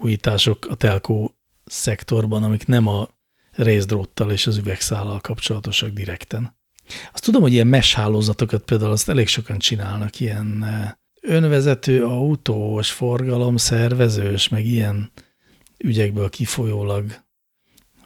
újítások a telkó szektorban, amik nem a részdróttal és az üvegszállal kapcsolatosak direkten. Azt tudom, hogy ilyen mesh hálózatokat például azt elég sokan csinálnak, ilyen önvezető autós, forgalomszervezős, meg ilyen ügyekből kifolyólag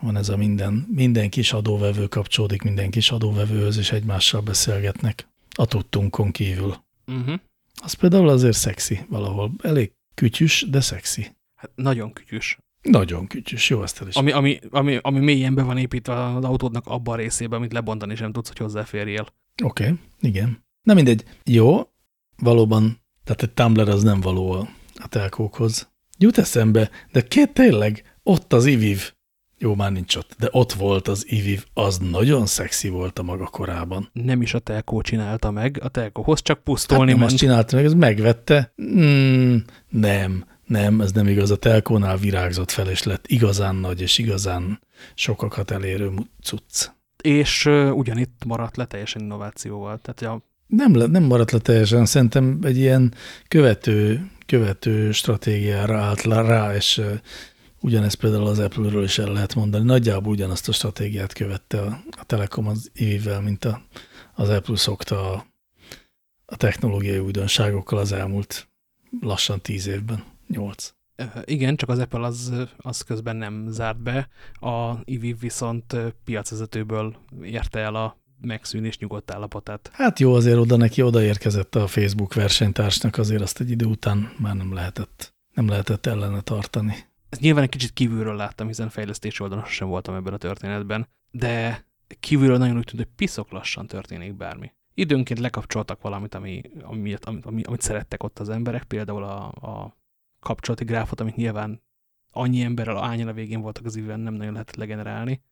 van ez a minden, minden kis adóvevő kapcsolódik minden kis adóvevőhöz, és egymással beszélgetnek a tudtunkon kívül. Uh -huh. Az például azért szexi valahol. Elég kütyüs, de szexi. Hát nagyon kütyüs. Nagyon kütyüs, jó, el is. Ami, ami, ami, ami mélyen be van építve az autódnak abban a részében, amit lebontani sem tudsz, hogy hozzáférjél. Oké, okay, igen. Na mindegy. Jó, valóban, tehát egy Tumblr az nem való a, a telkókhoz. Jut eszembe, de két tényleg, ott az IVIV. Jó, már nincs ott, de ott volt az IVIV, az nagyon szexi volt a maga korában. Nem is a telkó csinálta meg, a telkóhoz csak pusztolni hát nem ment. csinálta meg, ez megvette. Mm, nem, nem, ez nem igaz. A telkónál virágzott fel, és lett igazán nagy, és igazán sokakat elérő cucc. És uh, ugyanitt maradt le teljesen innovációval. Tehát a... nem, le, nem maradt le teljesen, szerintem egy ilyen követő, követő stratégiára állt rá, és ugyanezt például az Apple-ről is el lehet mondani. Nagyjából ugyanazt a stratégiát követte a, a Telekom az IV-vel, mint a, az Apple szokta a, a technológiai újdonságokkal az elmúlt lassan tíz évben. 8. Igen, csak az Apple az, az közben nem zárt be, a IVIV viszont piacvezetőből érte el a megszűnés nyugodt állapotát. Hát jó, azért oda neki odaérkezett a Facebook versenytársnak, azért azt egy idő után már nem lehetett, nem lehetett ellene tartani. Ezt nyilván egy kicsit kívülről láttam, hiszen fejlesztési oldalon sem voltam ebben a történetben, de kívülről nagyon úgy tűnt, hogy piszok lassan történik bármi. Időnként lekapcsoltak valamit, ami, ami, amit, amit szerettek ott az emberek, például a, a kapcsolati gráfot, amit nyilván annyi emberrel ányan a végén voltak az ívben, nem nagyon lehetett legenerálni.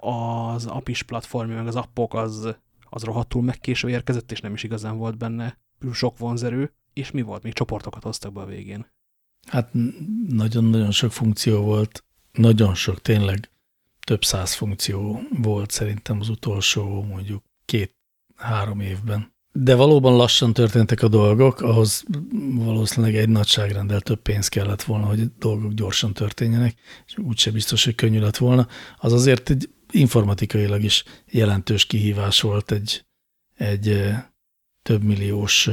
Az APIS platform, meg az appok az, az rohadtul megkéső érkezett, és nem is igazán volt benne sok vonzerő, és mi volt? Még csoportokat hoztak be a végén. Hát nagyon-nagyon sok funkció volt, nagyon sok, tényleg több száz funkció volt szerintem az utolsó mondjuk két-három évben. De valóban lassan történtek a dolgok, ahhoz valószínűleg egy nagyságrendel több pénz kellett volna, hogy dolgok gyorsan történjenek, és úgyse biztos, hogy könnyű lett volna. Az azért egy informatikailag is jelentős kihívás volt egy, egy több milliós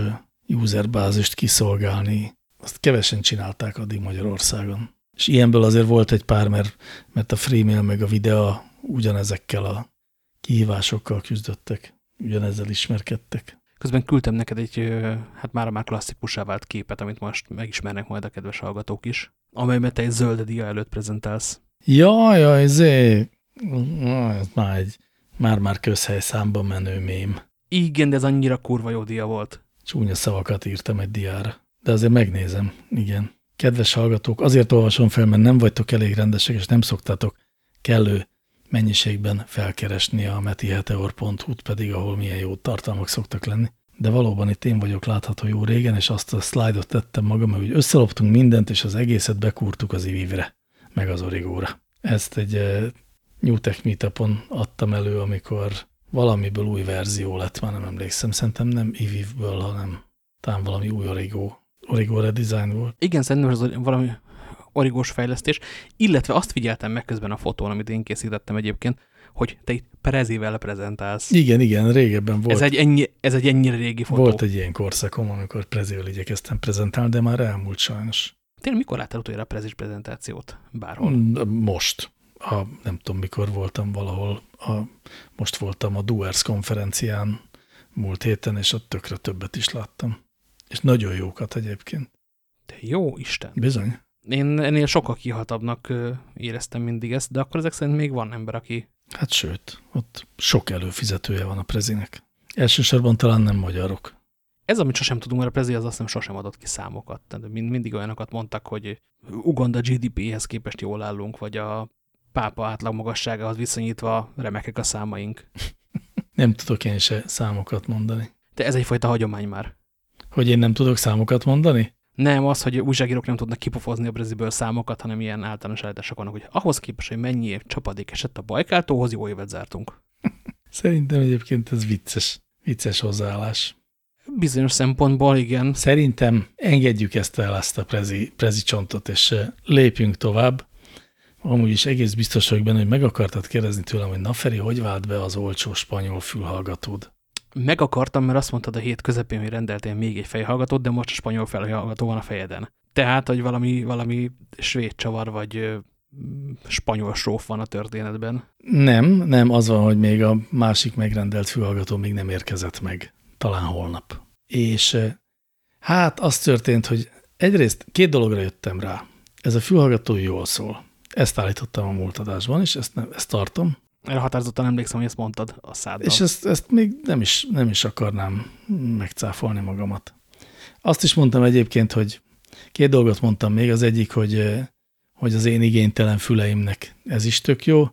userbázist kiszolgálni. Azt kevesen csinálták addig Magyarországon. És ilyenből azért volt egy pár, mert, mert a Freemail meg a videó ugyanezekkel a kihívásokkal küzdöttek, ugyanezzel ismerkedtek. Közben küldtem neked egy, hát már már klasszikussá vált képet, amit most megismernek majd a kedves hallgatók is, amelyben te egy zöld dia előtt prezentálsz. Jaj, jaj, zé, ez már egy már-már közhely számba menő mém. Igen, de ez annyira kurva jó dia volt. Csúnya szavakat írtam egy diára. De azért megnézem, igen. Kedves hallgatók, azért olvasom fel, mert nem vagytok elég rendesek, és nem szoktátok kellő mennyiségben felkeresni a metiheteor.hu-t pedig, ahol milyen jó tartalmak szoktak lenni. De valóban itt én vagyok látható jó régen, és azt a szlájdot tettem magam, hogy összeloptunk mindent, és az egészet bekúrtuk az ivivre, meg az origóra. Ezt egy uh, New Tech Meetupon adtam elő, amikor valamiből új verzió lett, már nem emlékszem, szerintem nem ivivből, hanem talán valami új origó, origó redesign volt. Igen, szerintem az valami origós fejlesztés, illetve azt figyeltem meg közben a fotón, amit én készítettem egyébként, hogy te itt Prezivel prezentálsz. Igen, igen, régebben volt. Ez egy, ennyi, ez egy ennyire régi fotó. Volt egy ilyen korszakom, amikor Prezivel igyekeztem prezentálni, de már elmúlt sajnos. Tényleg mikor láttál utoljára a Prezis prezentációt? Bárhol? Most. A, nem tudom, mikor voltam valahol. A, most voltam a Duers konferencián múlt héten, és ott tökre többet is láttam. És nagyon jókat egyébként. De jó Isten. Bizony. Én ennél sokkal kihaltabbnak éreztem mindig ezt, de akkor ezek szerint még van ember, aki... Hát sőt, ott sok előfizetője van a prezinek. Elsősorban talán nem magyarok. Ez, amit sosem tudunk, mert a prezi az azt hiszem sosem adott ki számokat. Tehát mind, mindig olyanokat mondtak, hogy Uganda GDP-hez képest jól állunk, vagy a pápa átlag magasságához viszonyítva remekek a számaink. nem tudok én se számokat mondani. De ez egyfajta hagyomány már. Hogy én nem tudok számokat mondani? Nem az, hogy újságírók nem tudnak kipofozni a Breziből számokat, hanem ilyen általános állítások vannak, hogy ahhoz képest, hogy mennyi csapadék esett a bajkáltóhoz, jó évet zártunk. Szerintem egyébként ez vicces, vicces hozzáállás. Bizonyos szempontból igen. Szerintem engedjük ezt el, ezt a prezi, prezi csontot, és lépjünk tovább. Amúgy is egész biztos vagyok benne, hogy meg akartad kérdezni tőlem, hogy na Feri, hogy vált be az olcsó spanyol fülhallgatód? Meg akartam, mert azt mondtad a hét közepén, hogy rendeltél még egy fejhallgatót, de most a spanyol fejhallgató van a fejeden. Tehát, hogy valami, valami svéd csavar, vagy spanyol sóf van a történetben. Nem, nem, az van, hogy még a másik megrendelt fülhallgató még nem érkezett meg. Talán holnap. És hát az történt, hogy egyrészt két dologra jöttem rá. Ez a fülhallgató jól szól. Ezt állítottam a múlt adásban, és ezt, ezt tartom. Erre határozottan emlékszem, hogy ezt mondtad a száddal. És ezt, ezt még nem is, nem is akarnám megcáfolni magamat. Azt is mondtam egyébként, hogy két dolgot mondtam még. Az egyik, hogy, hogy az én igénytelen füleimnek ez is tök jó,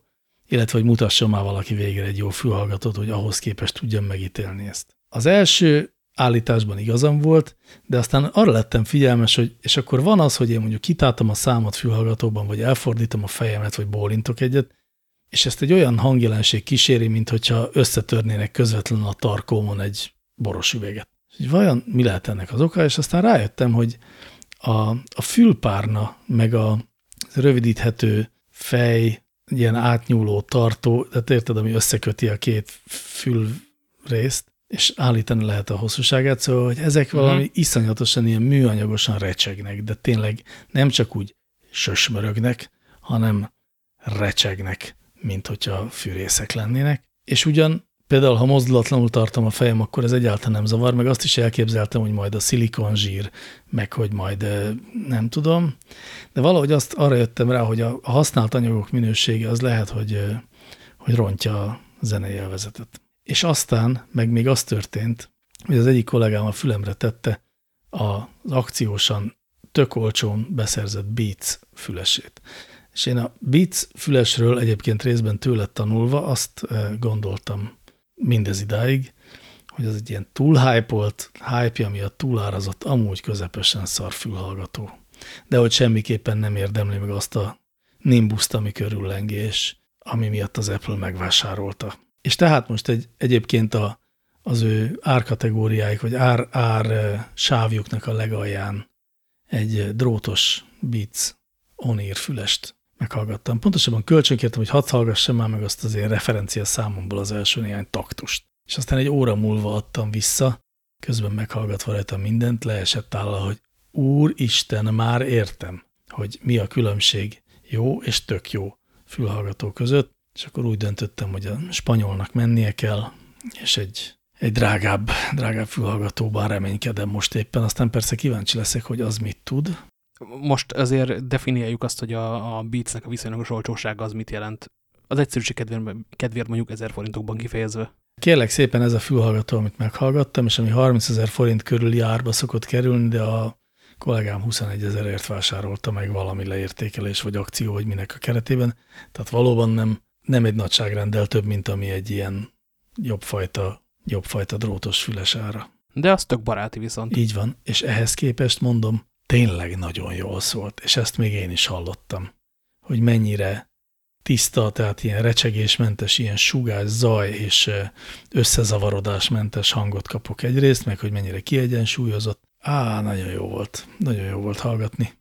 illetve hogy mutasson már valaki végre egy jó fülhallgatót, hogy ahhoz képest tudjam megítélni ezt. Az első állításban igazam volt, de aztán arra lettem figyelmes, hogy és akkor van az, hogy én mondjuk kitáltam a számot fülhallgatóban, vagy elfordítom a fejemet, vagy bólintok egyet, és ezt egy olyan hangjelenség kíséri, mint hogyha összetörnének közvetlenül a tarkómon egy boros üveget. És vajon mi lehet ennek az oka? És aztán rájöttem, hogy a, a fülpárna, meg a rövidíthető fej, ilyen átnyúló tartó, tehát érted, ami összeköti a két fül részt, és állítani lehet a hosszúságát, szóval, hogy ezek valami uh mhm. -huh. iszonyatosan ilyen műanyagosan recsegnek, de tényleg nem csak úgy sösmörögnek, hanem recsegnek, mint hogyha fűrészek lennének. És ugyan például, ha mozdulatlanul tartom a fejem, akkor ez egyáltalán nem zavar, meg azt is elképzeltem, hogy majd a szilikonzsír, meg hogy majd nem tudom. De valahogy azt arra jöttem rá, hogy a használt anyagok minősége az lehet, hogy, hogy rontja a zenei élvezetet. És aztán meg még az történt, hogy az egyik kollégám a fülemre tette az akciósan tök olcsón beszerzett Beats fülesét. És én a Beats fülesről egyébként részben tőle tanulva azt gondoltam mindez idáig, hogy az egy ilyen túl hype-olt, hype miatt túlárazott, amúgy közepesen szar fülhallgató. De hogy semmiképpen nem érdemli meg azt a nimbuszt, ami körüllengés, ami miatt az Apple megvásárolta. És tehát most egy, egyébként a, az ő árkategóriáik, vagy ár, ár sávjuknak a legalján egy drótos Beats onír fülest meghallgattam. Pontosabban kölcsönkértem, hogy hadd hallgassam már meg azt az én referencia számomból az első néhány taktust. És aztán egy óra múlva adtam vissza, közben meghallgatva rajta mindent, leesett áll, hogy Úristen, már értem, hogy mi a különbség jó és tök jó fülhallgató között, és akkor úgy döntöttem, hogy a spanyolnak mennie kell, és egy, egy drágább, drágább fülhallgatóban reménykedem most éppen, aztán persze kíváncsi leszek, hogy az mit tud, most azért definiáljuk azt, hogy a, a Beatsnek a viszonylagos olcsósága az mit jelent. Az egyszerűség kedvéért, kedvéért mondjuk 1000 forintokban kifejezve. Kérlek szépen ez a fülhallgató, amit meghallgattam, és ami 30 ezer forint körüli árba szokott kerülni, de a kollégám 21 ezerért vásárolta meg valami leértékelés, vagy akció, vagy minek a keretében. Tehát valóban nem, nem egy nagyságrendel több, mint ami egy ilyen jobbfajta, jobbfajta drótos füles ára. De az tök baráti viszont. Így van, és ehhez képest mondom, tényleg nagyon jól szólt, és ezt még én is hallottam, hogy mennyire tiszta, tehát ilyen recsegésmentes, ilyen sugás, zaj és összezavarodásmentes hangot kapok egyrészt, meg hogy mennyire kiegyensúlyozott. Á, nagyon jó volt, nagyon jó volt hallgatni.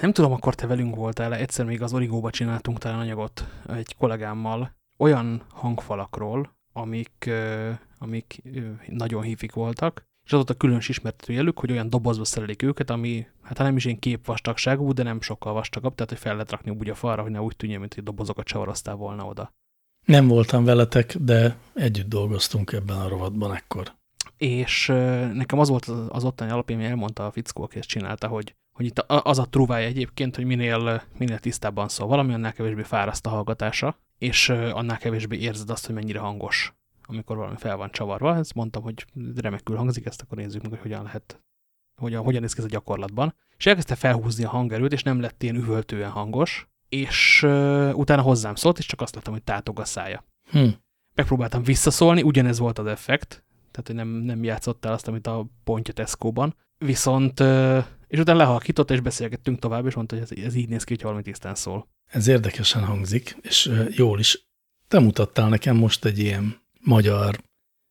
Nem tudom, akkor te velünk voltál, egyszer még az Origóba csináltunk talán anyagot egy kollégámmal, olyan hangfalakról, amik, amik nagyon hívik voltak, és az ott a különös ismertetőjelük, hogy olyan dobozba szerelik őket, ami hát nem is én képvastagságú, de nem sokkal vastagabb, tehát hogy fel lehet rakni úgy a falra, hogy ne úgy tűnjön, mint hogy dobozokat csavaroztál volna oda. Nem voltam veletek, de együtt dolgoztunk ebben a rovatban ekkor. És nekem az volt az ottani alapja, ami elmondta a fickó, aki ezt csinálta, hogy, hogy itt az a truvája egyébként, hogy minél, minél tisztábban szól valami, annál kevésbé fáraszt a hallgatása, és annál kevésbé érzed azt, hogy mennyire hangos amikor valami fel van csavarva. Ezt mondtam, hogy remekül hangzik, ezt akkor nézzük meg, hogy hogyan lehet, hogyan, hogyan néz ki ez a gyakorlatban. És elkezdte felhúzni a hangerőt, és nem lett ilyen üvöltően hangos, és uh, utána hozzám szólt, és csak azt láttam, hogy tátog a szája. Hm. Megpróbáltam visszaszólni, ugyanez volt az effekt, tehát hogy nem, nem játszott el azt, amit a pontja Tesco-ban, viszont, uh, és utána lehalkított, és beszélgettünk tovább, és mondta, hogy ez, ez így néz ki, hogy valami tisztán szól. Ez érdekesen hangzik, és uh, jól is. Te mutattál nekem most egy ilyen magyar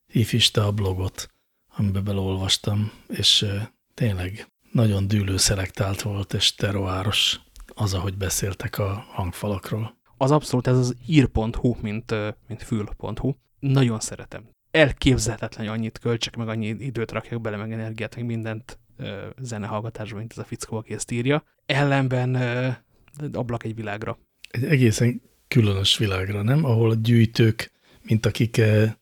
hifista blogot, amiben belolvastam, és tényleg nagyon dűlő szelektált volt, és teroáros az, ahogy beszéltek a hangfalakról. Az abszolút, ez az ír.hu, mint, mint fül.hu. Nagyon szeretem. elképzelhetetlen, hogy annyit költsek, meg annyi időt rakjak bele, meg energiát, meg mindent ö, zenehallgatásba, mint ez a fickó, aki ezt írja. Ellenben ö, ablak egy világra. Egy egészen különös világra, nem? Ahol a gyűjtők, mint akik eh,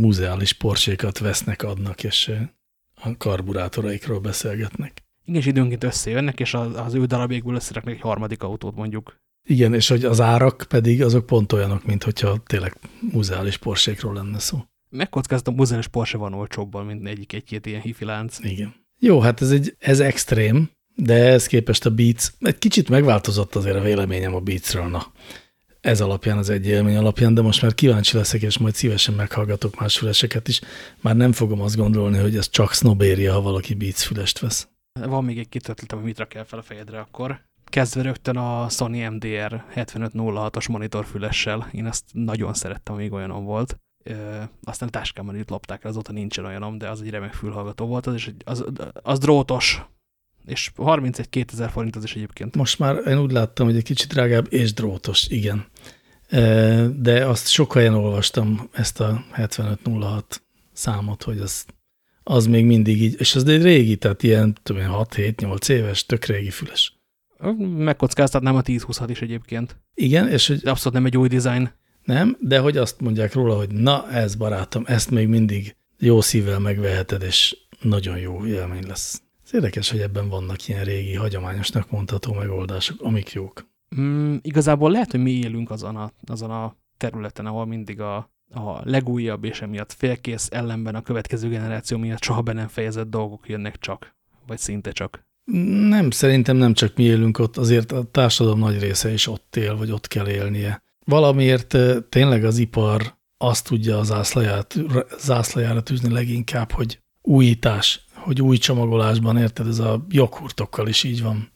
múzeális porsékat vesznek, adnak, és eh, a karburátoraikról beszélgetnek. Igen, és időnként összejönnek, és az, az ő darabékból összeraknak egy harmadik autót mondjuk. Igen, és hogy az árak pedig azok pont olyanok, mint hogyha tényleg múzeális porsékról lenne szó. Megkockáztam, múzeális Porsche van olcsóbban, mint egyik egy-két ilyen hifi lánc. Igen. Jó, hát ez, egy, ez extrém, de ez képest a Beats, egy kicsit megváltozott azért a véleményem a Beatsről, na. Ez alapján, az egy élmény alapján, de most már kíváncsi leszek, és majd szívesen meghallgatok más füleseket is. Már nem fogom azt gondolni, hogy ez csak sznobéria, ha valaki Beats fülest vesz. Van még egy két ötletem, hogy mit rakjál fel a fejedre akkor. Kezdve rögtön a Sony MDR 7506-os monitorfülessel. Én ezt nagyon szerettem, még olyanom volt. Ö, aztán táskámban itt lopták azóta nincsen olyanom, de az egy remek fülhallgató volt, az, is, az, az drótos, és 31-2000 forint az is egyébként. Most már én úgy láttam, hogy egy kicsit drágább és drótos, igen. De azt sok helyen olvastam, ezt a 7506 számot, hogy az, az még mindig így, és az egy régi, tehát ilyen 6-7-8 éves, tök régi füles. Megkockáztatnám a 10-20 is egyébként. Igen, és hogy... De abszolút nem egy új dizájn. Nem, de hogy azt mondják róla, hogy na ez barátom, ezt még mindig jó szívvel megveheted, és nagyon jó élmény lesz. Ez érdekes, hogy ebben vannak ilyen régi, hagyományosnak mondható megoldások, amik jók. Mm, igazából lehet, hogy mi élünk azon a, azon a területen, ahol mindig a, a legújabb és emiatt félkész ellenben a következő generáció miatt soha be nem fejezett dolgok jönnek csak, vagy szinte csak. Nem, szerintem nem csak mi élünk ott, azért a társadalom nagy része is ott él, vagy ott kell élnie. Valamiért tényleg az ipar azt tudja az zászlaját, zászlajára tűzni leginkább, hogy újítás, hogy új csomagolásban, érted, ez a joghurtokkal is így van.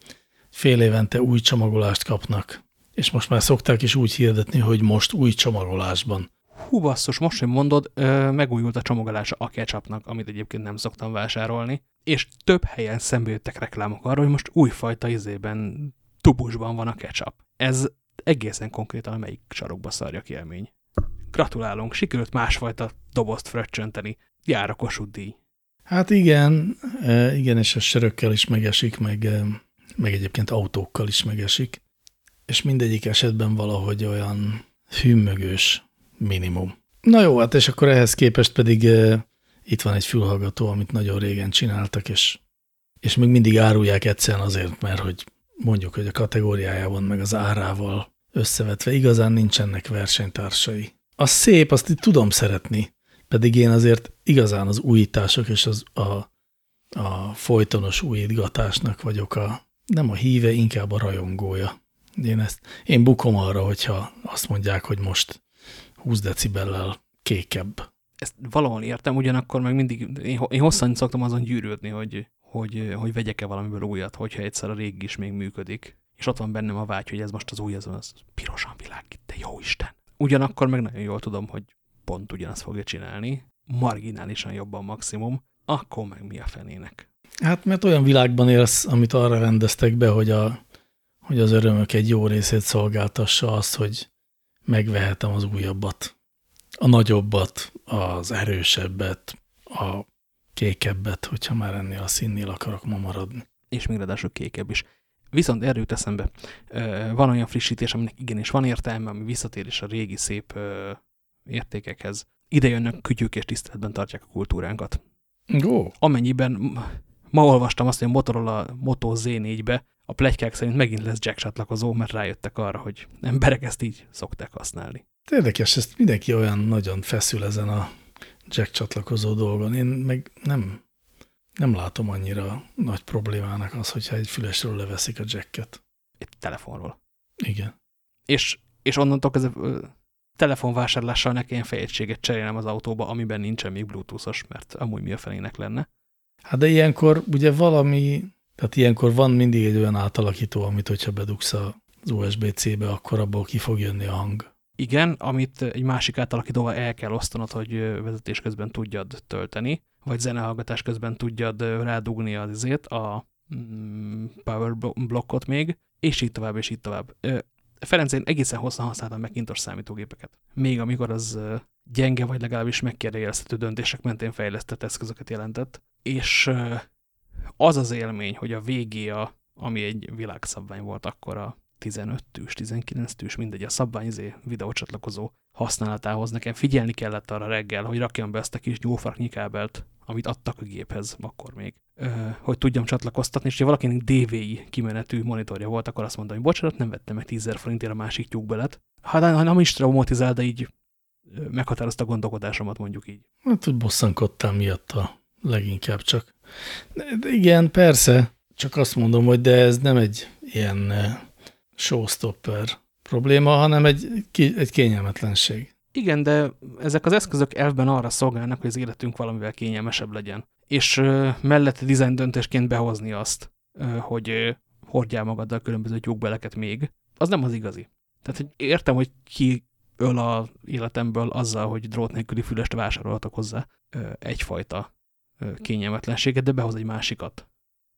Fél évente új csomagolást kapnak. És most már szokták is úgy hirdetni, hogy most új csomagolásban. Hú basszus, most sem mondod, megújult a csomagolása a ketchupnak, amit egyébként nem szoktam vásárolni, és több helyen szembe jöttek reklámok arra, hogy most újfajta izében, tubusban van a ketchup. Ez egészen konkrétan melyik sarokba szarja ki élmény. Gratulálunk, sikerült másfajta dobozt fröccsönteni. Jár a Kossuth díj. Hát igen, igen, és a sörökkel is megesik, meg, meg egyébként autókkal is megesik, és mindegyik esetben valahogy olyan hűmögős minimum. Na jó, hát és akkor ehhez képest pedig itt van egy fülhallgató, amit nagyon régen csináltak, és, és még mindig árulják egyszerűen azért, mert hogy mondjuk, hogy a kategóriájában, meg az árával összevetve igazán nincsenek versenytársai. A szép, azt itt tudom szeretni, pedig én azért igazán az újítások és az, a, a folytonos újítgatásnak vagyok a, nem a híve, inkább a rajongója. Én, ezt, én bukom arra, hogyha azt mondják, hogy most 20 decibellel kékebb. Ezt valahol értem, ugyanakkor meg mindig, én, hosszan szoktam azon gyűrődni, hogy, hogy, hogy vegyek-e valamiből újat, hogyha egyszer a régi is még működik. És ott van bennem a vágy, hogy ez most az új, az, az pirosan világít, de jó Isten. Ugyanakkor meg nagyon jól tudom, hogy pont ugyanazt fogja csinálni, marginálisan jobban maximum, akkor meg mi a fenének? Hát mert olyan világban élsz, amit arra rendeztek be, hogy, a, hogy az örömök egy jó részét szolgáltassa azt, hogy megvehetem az újabbat, a nagyobbat, az erősebbet, a kékebbet, hogyha már ennél a színnél akarok ma maradni. És még ráadásul kékebb is. Viszont erről jut eszembe, van olyan frissítés, aminek igenis van értelme, ami visszatér is a régi szép értékekhez. Ide jönnek kütyük és tiszteletben tartják a kultúránkat. Go. Amennyiben ma olvastam azt, hogy a Motorola Moto Z4-be a plegykák szerint megint lesz jack csatlakozó, mert rájöttek arra, hogy emberek ezt így szokták használni. Érdekes, ezt mindenki olyan nagyon feszül ezen a jack csatlakozó dolgon. Én meg nem, nem látom annyira nagy problémának az, hogyha egy fülesről leveszik a jacket. Egy telefonról. Igen. És, és onnantól kezdve telefonvásárlással ne kelljen fejegységet cserélnem az autóba, amiben nincsen még bluetoothos, mert amúgy mi a felének lenne. Hát de ilyenkor ugye valami, tehát ilyenkor van mindig egy olyan átalakító, amit hogyha bedugsz az USB-C-be, akkor abból ki fog jönni a hang. Igen, amit egy másik átalakítóval el kell osztanod, hogy vezetés közben tudjad tölteni, vagy zenehallgatás közben tudjad rádugni az izét, a mm, power blockot még, és így tovább, és így tovább. Ferenc, én egészen hosszan használtam Macintosh számítógépeket. Még amikor az gyenge, vagy legalábbis megkérdőjelezhető döntések mentén fejlesztett eszközöket jelentett. És az az élmény, hogy a VGA, ami egy világszabvány volt akkor a 15 tűs, 19 tűs, mindegy, a szabványzé videócsatlakozó használatához nekem figyelni kellett arra reggel, hogy rakjam be ezt a kis nyúlfarknyi kábelt, amit adtak a géphez akkor még, hogy tudjam csatlakoztatni, és ha valakinek DVI kimenetű monitorja volt, akkor azt mondtam, hogy bocsánat, nem vettem meg 10 forintért a másik tyúkbelet. Hát nem is traumatizál, de így meghatározta a gondolkodásomat, mondjuk így. Hát, hogy bosszankodtál miatta leginkább csak. De igen, persze, csak azt mondom, hogy de ez nem egy ilyen showstopper probléma, hanem egy, egy kényelmetlenség. Igen, de ezek az eszközök elvben arra szolgálnak, hogy az életünk valamivel kényelmesebb legyen. És mellette dizájn döntésként behozni azt, hogy hordjál magaddal különböző tyúkbeleket még, az nem az igazi. Tehát hogy értem, hogy ki öl a életemből azzal, hogy drót nélküli fülest vásárolhatok hozzá egyfajta kényelmetlenséget, de behoz egy másikat,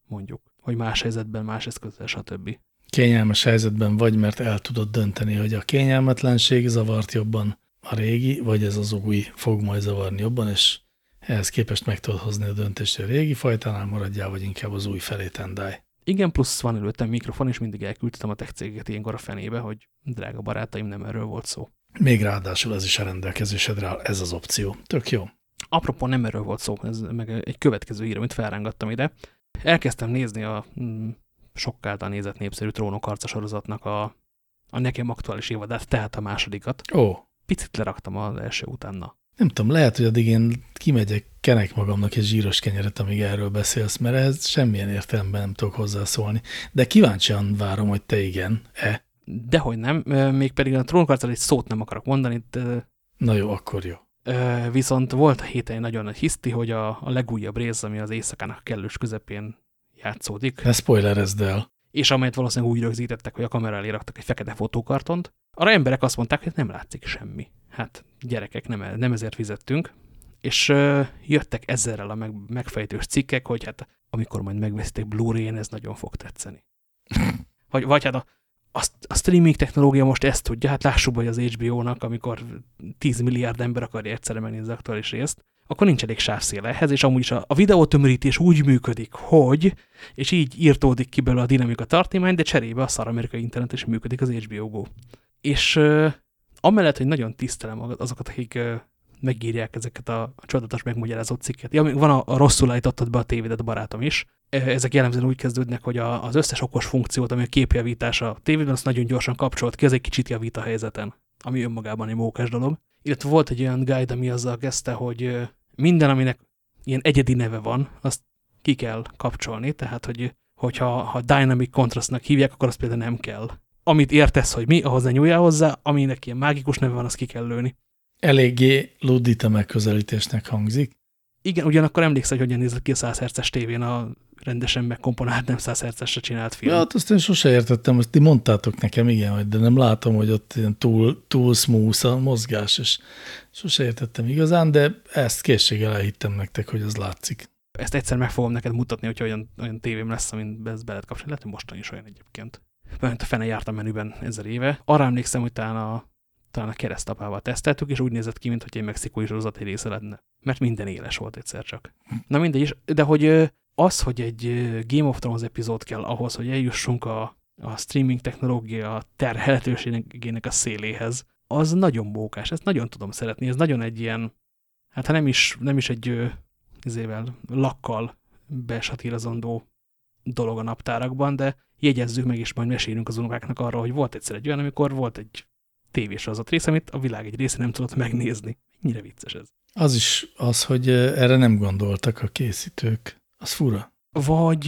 mondjuk, hogy más helyzetben, más eszközzel, stb. Kényelmes helyzetben vagy, mert el tudod dönteni, hogy a kényelmetlenség zavart jobban, a régi, vagy ez az új fog majd zavarni jobban, és ehhez képest meg tudod hozni a döntést, a régi fajtánál maradjál, vagy inkább az új felé tendálj. Igen, plusz van előttem mikrofon, és mindig elküldtem a tech céget ilyenkor a fenébe, hogy drága barátaim, nem erről volt szó. Még ráadásul ez is a rendelkezésedre áll, ez az opció. Tök jó. Apropó, nem erről volt szó, ez meg egy következő ír, amit felrángattam ide. Elkezdtem nézni a mm, sokkal nézett népszerű trónok sorozatnak a, a nekem aktuális évadát, tehát a másodikat. Ó picit leraktam az első utána. Nem tudom, lehet, hogy addig én kimegyek, kenek magamnak egy zsíros kenyeret, amíg erről beszélsz, mert ez semmilyen értelemben nem tudok hozzászólni. De kíváncsian várom, hogy te igen-e. Dehogy nem, mégpedig a trónkarccal egy szót nem akarok mondani. De... Na jó, akkor jó. Viszont volt a héten nagyon nagy hiszti, hogy a, a legújabb rész, ami az éjszakának kellős közepén játszódik. Ne spoilerezd el. És amelyet valószínűleg úgy rögzítettek, hogy a kamera elé raktak egy fekete fotókartont, arra emberek azt mondták, hogy nem látszik semmi. Hát gyerekek, nem, nem ezért fizettünk. És uh, jöttek ezerrel a meg, megfejtős cikkek, hogy hát amikor majd megveszték Blu-ray-en, ez nagyon fog tetszeni. vagy, vagy hát a, a, a streaming technológia most ezt tudja, hát lássuk, hogy az HBO-nak, amikor 10 milliárd ember akarja egyszerre megnézni az aktuális részt, akkor nincs elég sávszél ehhez, és amúgy is a, a videótömörítés úgy működik, hogy, és így írtódik ki belőle a dinamika tartomány, de cserébe a szar amerikai internet is működik az HBO Go. És uh, amellett, hogy nagyon tisztelem azokat, akik megírják ezeket a, a csodatos megmagyarázó cikket. Ja, van a, a rosszul állítottad be a tévédet, barátom is. Ezek jellemzően úgy kezdődnek, hogy a, az összes okos funkciót, ami a képjavítás a tévében, azt nagyon gyorsan kapcsolt ki, az egy kicsit javít a helyzeten, ami önmagában egy mókás dolog. Illetve volt egy olyan guide, ami azzal kezdte, hogy minden, aminek ilyen egyedi neve van, azt ki kell kapcsolni, tehát hogy hogyha ha Dynamic Contrastnak hívják, akkor azt például nem kell amit értesz, hogy mi, ahhoz ne nyúljál hozzá, aminek ilyen mágikus neve van, azt ki kell lőni. Eléggé ludita megközelítésnek hangzik. Igen, ugyanakkor emlékszel, hogy hogyan nézett ki a 100 Hz tévén a rendesen megkomponált, nem 100 Hz-re csinált film. Ja, hát azt én sose értettem, azt ti mondtátok nekem, igen, de nem látom, hogy ott ilyen túl, túl smooth a mozgás, és sose értettem igazán, de ezt készséggel elhittem nektek, hogy az látszik. Ezt egyszer meg fogom neked mutatni, hogy olyan, olyan tévém lesz, amit ezt be lehet kapcsolni. Lehet, hogy mostan is olyan egyébként mert a fene jártam menüben ezer éve. Arra emlékszem, hogy talán a, talán a keresztapával teszteltük, és úgy nézett ki, mintha egy mexikói sorozat egy része lenne. Mert minden éles volt egyszer csak. Na mindegy, de hogy az, hogy egy Game of Thrones epizód kell ahhoz, hogy eljussunk a, a streaming technológia terhelhetőségének a széléhez, az nagyon mókás, ezt nagyon tudom szeretni, ez nagyon egy ilyen, hát ha nem is, nem is egy izével, lakkal besatírozandó dolog a naptárakban, de jegyezzük meg, és majd mesélünk az unokáknak arról, hogy volt egyszer egy olyan, amikor volt egy tévésorozat rész, amit a világ egy része nem tudott megnézni. Mennyire vicces ez. Az is az, hogy erre nem gondoltak a készítők. Az fura. Vagy,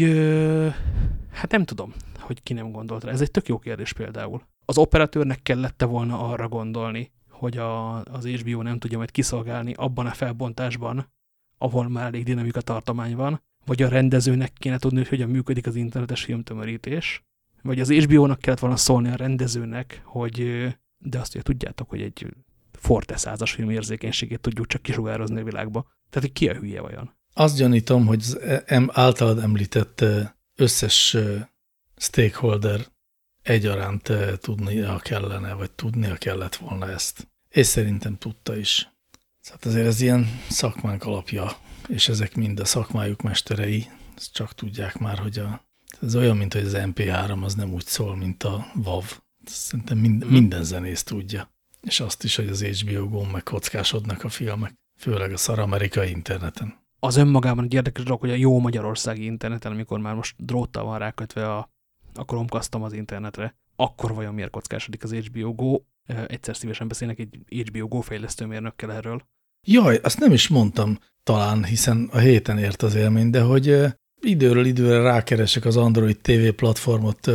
hát nem tudom, hogy ki nem gondolt rá. Ez egy tök jó kérdés például. Az operatőrnek kellette volna arra gondolni, hogy a, az HBO nem tudja majd kiszolgálni abban a felbontásban, ahol már elég dinamika tartomány van, vagy a rendezőnek kéne tudni, hogy hogyan működik az internetes filmtömörítés, vagy az HBO-nak kellett volna szólni a rendezőnek, hogy de azt, hogy tudjátok, hogy egy Forte százas film érzékenységét tudjuk csak kisugározni a világba. Tehát, hogy ki a hülye vajon? Azt gyanítom, hogy az általad említett összes stakeholder egyaránt tudnia kellene, vagy tudnia kellett volna ezt. És szerintem tudta is. Hát azért ez ilyen szakmánk alapja, és ezek mind a szakmájuk mesterei, ezt csak tudják már, hogy a, ez olyan, mint hogy az MP3 az nem úgy szól, mint a WAV. Szerintem mind, mhm. minden zenész tudja. És azt is, hogy az HBO Go meg kockásodnak a filmek, főleg a szar amerikai interneten. Az önmagában egy érdekes dolog, hogy a jó magyarországi interneten, amikor már most dróttal van rákötve a, a Chromecastom az internetre, akkor vajon miért kockásodik az HBO Go? Egyszer szívesen beszélnek egy HBO Go fejlesztőmérnökkel erről. Jaj, azt nem is mondtam talán, hiszen a héten ért az élmény, de hogy időről időre rákeresek az Android TV platformot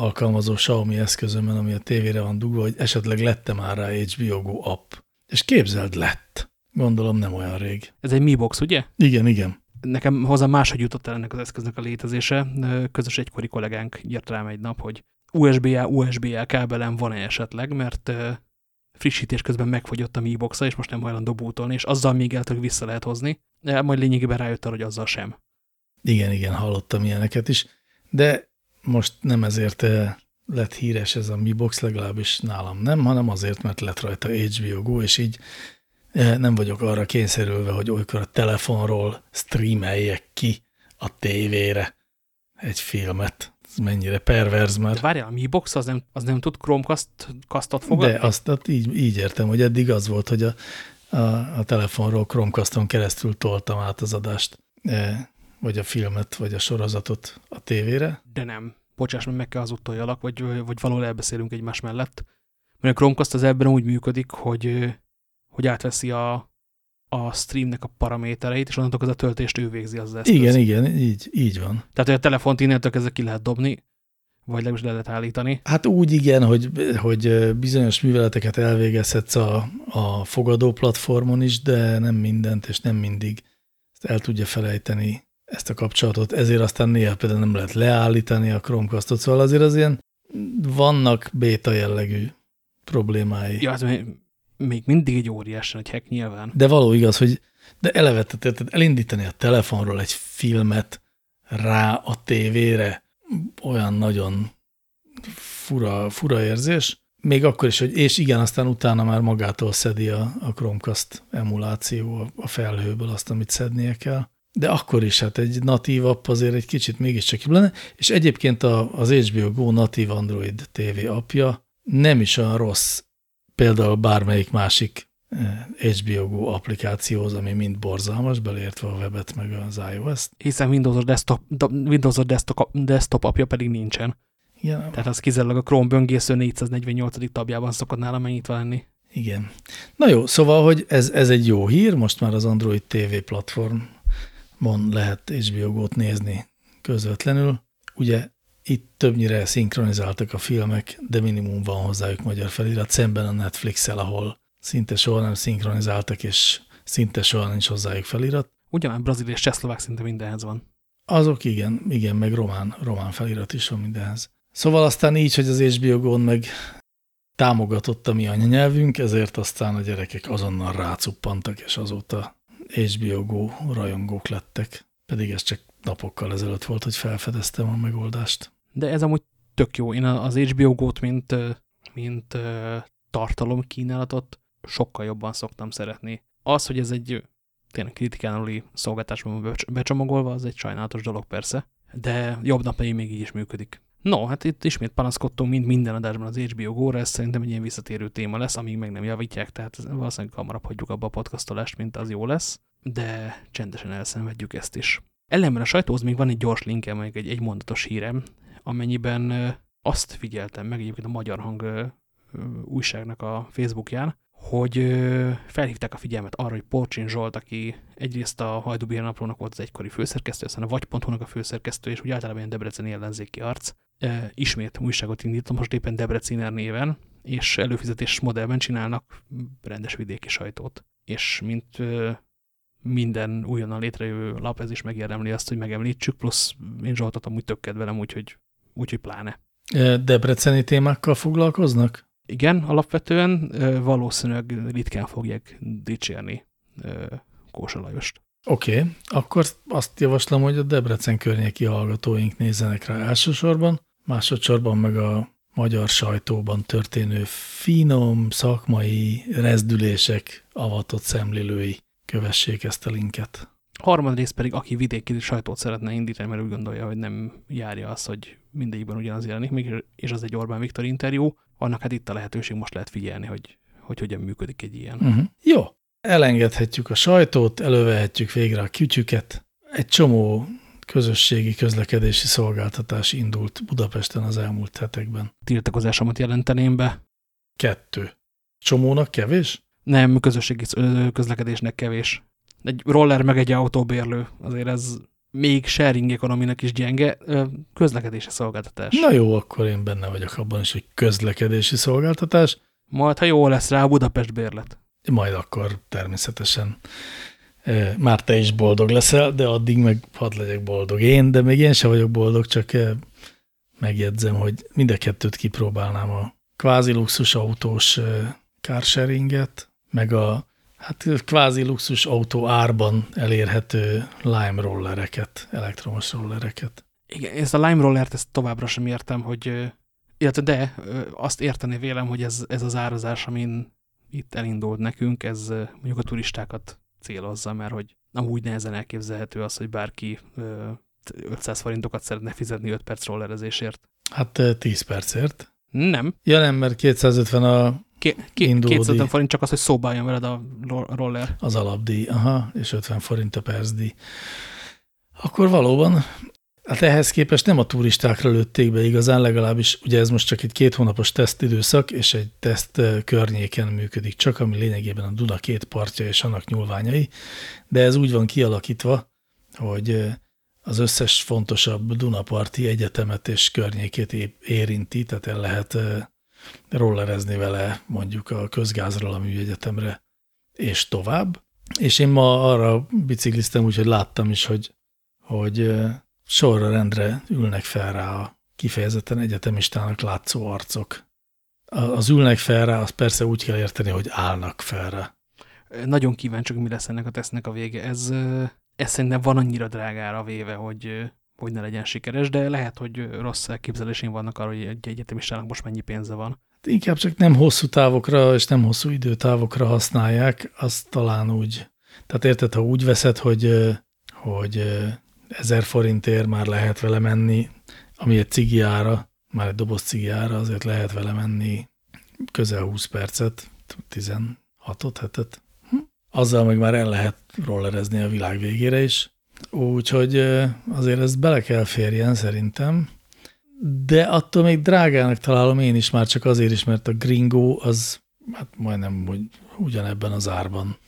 alkalmazó Xiaomi eszközömön, ami a tévére van dugva, hogy esetleg lette már rá HBO Go app. És képzeld, lett. Gondolom nem olyan rég. Ez egy Mi Box, ugye? Igen, igen. Nekem hozzá máshogy jutott el ennek az eszköznek a létezése. Közös egykori kollégánk írt rám egy nap, hogy USB-A, USB-A kábelem van-e esetleg, mert frissítés közben megfogyott a Mi Boxa, és most nem hajlandó bútolni, és azzal még el vissza lehet hozni. De majd lényegében rájött arra, hogy azzal sem. Igen, igen, hallottam ilyeneket is. De most nem ezért eh, lett híres ez a Mi Box, legalábbis nálam nem, hanem azért, mert lett rajta HBO Go, és így eh, nem vagyok arra kényszerülve, hogy olykor a telefonról streameljek ki a tévére egy filmet. Ez mennyire perverz már. De várjál, a Mi Box az nem, az nem tud Chromecast-ot fogadni? De azt, azt így, így értem, hogy eddig az volt, hogy a, a, a telefonról Chromecaston keresztül toltam át az adást eh, vagy a filmet, vagy a sorozatot a tévére. De nem. Bocsáss, mert meg kell az utoljalak, vagy, vagy valahol elbeszélünk egymás mellett. Mert a Chromecast az ebben úgy működik, hogy, hogy átveszi a, a streamnek a paramétereit, és onnantól az a töltést ő végzi az eszköz. Igen, igen, így, így van. Tehát, hogy a telefont innentől kezdve ki lehet dobni, vagy legalábbis le lehet állítani. Hát úgy igen, hogy, hogy bizonyos műveleteket elvégezhetsz a, a fogadó platformon is, de nem mindent, és nem mindig ezt el tudja felejteni ezt a kapcsolatot, ezért aztán néha például nem lehet leállítani a Chromecastot, szóval azért az ilyen vannak béta jellegű problémái. Ja, az még mindig egy óriási nagy hack nyilván. De való igaz, hogy de eleve, tehát elindítani a telefonról egy filmet rá a tévére, olyan nagyon fura, fura érzés. Még akkor is, hogy és igen, aztán utána már magától szedi a, a Chromecast emuláció a felhőből azt, amit szednie kell de akkor is hát egy natív app azért egy kicsit mégiscsak jobb lenne, és egyébként a, az HBO Go natív Android TV appja nem is olyan rossz, például bármelyik másik HBO eh, Go applikációhoz, ami mind borzalmas, beleértve a webet meg az iOS-t. Hiszen Windows-os desktop, Windows desktop, desktop apja pedig nincsen. Igen. Tehát az kizárólag a Chrome böngésző 448. tabjában szokott nála megnyitva lenni. Igen. Na jó, szóval, hogy ez, ez egy jó hír, most már az Android TV platform mon lehet HBO Go-t nézni közvetlenül. Ugye itt többnyire szinkronizáltak a filmek, de minimum van hozzájuk magyar felirat, szemben a Netflix-el, ahol szinte soha nem szinkronizáltak, és szinte soha nincs hozzájuk felirat. Ugyanán brazil és csehszlovák szinte mindenhez van. Azok igen, igen, meg román, román felirat is van mindenhez. Szóval aztán így, hogy az HBO meg támogatott a mi anyanyelvünk, ezért aztán a gyerekek azonnal rácuppantak, és azóta HBO Go rajongók lettek, pedig ez csak napokkal ezelőtt volt, hogy felfedeztem a megoldást. De ez amúgy tök jó. Én az HBO Go-t, mint, mint tartalom kínálatot sokkal jobban szoktam szeretni. Az, hogy ez egy tényleg kritikánuli szolgáltásban becsomagolva, az egy sajnálatos dolog persze, de jobb napjai még így is működik. No, hát itt ismét panaszkodtunk, mint minden adásban az HBO Go-ra, ez szerintem egy ilyen visszatérő téma lesz, amíg meg nem javítják, tehát valószínűleg hamarabb hagyjuk abba a podcastolást, mint az jó lesz, de csendesen elszenvedjük ezt is. Ellenben a sajtóhoz még van egy gyors linkem, meg egy, egy mondatos hírem, amennyiben azt figyeltem meg egyébként a Magyar Hang újságnak a Facebookján, hogy felhívták a figyelmet arra, hogy Porcsin Zsolt, aki egyrészt a Hajdubér naplónak volt az egykori főszerkesztő, aztán a Vagy.hu-nak a főszerkesztő, és úgy általában ilyen debreceni ellenzéki arc, ismét újságot indítom, most éppen Debreciner néven, és előfizetés modellben csinálnak rendes vidéki sajtót. És mint minden újonnan létrejövő lap, ez is megérdemli azt, hogy megemlítsük, plusz én Zsoltot amúgy tök kedvelem, úgyhogy, úgyhogy pláne. Debreceni témákkal foglalkoznak? Igen, alapvetően valószínűleg ritkán fogják dicsérni Kósa Lajost. Oké, okay, akkor azt javaslom, hogy a Debrecen környéki hallgatóink nézzenek rá elsősorban, másodszorban meg a magyar sajtóban történő finom, szakmai rezdülések avatott szemlélői kövessék ezt a linket. Harmadrészt pedig, aki vidéki sajtót szeretne indítani, mert úgy gondolja, hogy nem járja az, hogy mindegyikben ugyanaz jelenik, és az egy Orbán Viktor interjú, annak hát itt a lehetőség most lehet figyelni, hogy hogy hogyan működik egy ilyen. Uh -huh. Jó, elengedhetjük a sajtót, elővehetjük végre a kütyüket. Egy csomó közösségi közlekedési szolgáltatás indult Budapesten az elmúlt hetekben. Tiltakozásomat jelenteném be. Kettő. Csomónak kevés? Nem, közösségi közlekedésnek kevés. Egy roller meg egy autóbérlő, azért ez még sharing ekonominak is gyenge, közlekedési szolgáltatás. Na jó, akkor én benne vagyok abban is, hogy közlekedési szolgáltatás. Majd, ha jó lesz rá, Budapest bérlet. Majd akkor természetesen már te is boldog leszel, de addig meg hadd legyek boldog én, de még én sem vagyok boldog, csak megjegyzem, hogy mind a kettőt kipróbálnám a kvázi luxus autós carsharinget, meg a hát kvázi luxus autó árban elérhető lime rollereket, elektromos rollereket. Igen, ezt a lime rollert ezt továbbra sem értem, hogy illetve de azt érteni vélem, hogy ez, ez az árazás, amin itt elindult nekünk, ez mondjuk a turistákat célozza, mert hogy amúgy nehezen elképzelhető az, hogy bárki 500 forintokat szeretne fizetni 5 perc rollerezésért. Hát 10 percért. Nem. Ja nem, mert 250 a Ké, ké, 250 forint csak az, hogy szóba jön veled a roller. Az alapdíj, aha, és 50 forint a percdíj. Akkor valóban Hát ehhez képest nem a turistákra lőtték be igazán, legalábbis ugye ez most csak egy két hónapos tesztidőszak, és egy teszt környéken működik csak, ami lényegében a Duna két partja és annak nyúlványai, de ez úgy van kialakítva, hogy az összes fontosabb Dunaparti egyetemet és környékét érinti, tehát el lehet rollerezni vele mondjuk a közgázról a műegyetemre és tovább. És én ma arra bicikliztem, úgyhogy láttam is, hogy, hogy sorra rendre ülnek fel rá a kifejezetten egyetemistának látszó arcok. Az ülnek fel rá, azt persze úgy kell érteni, hogy állnak fel rá. Nagyon kíváncsi, mi lesz ennek a tesznek a vége. Ez, ez szerintem van annyira drágára véve, hogy, hogy ne legyen sikeres, de lehet, hogy rossz elképzelésén vannak arra, hogy egy egyetemistának most mennyi pénze van. Hát inkább csak nem hosszú távokra és nem hosszú időtávokra használják, azt talán úgy. Tehát érted, ha úgy veszed, hogy, hogy ezer forintért már lehet vele menni, ami egy cigi ára, már egy doboz cigi ára, azért lehet vele menni közel 20 percet, 16-ot, hetet. Hm? Azzal meg már el lehet rollerezni a világ végére is. Úgyhogy azért ezt bele kell férjen szerintem. De attól még drágának találom én is, már csak azért is, mert a gringo az hát majdnem hogy ugyanebben az árban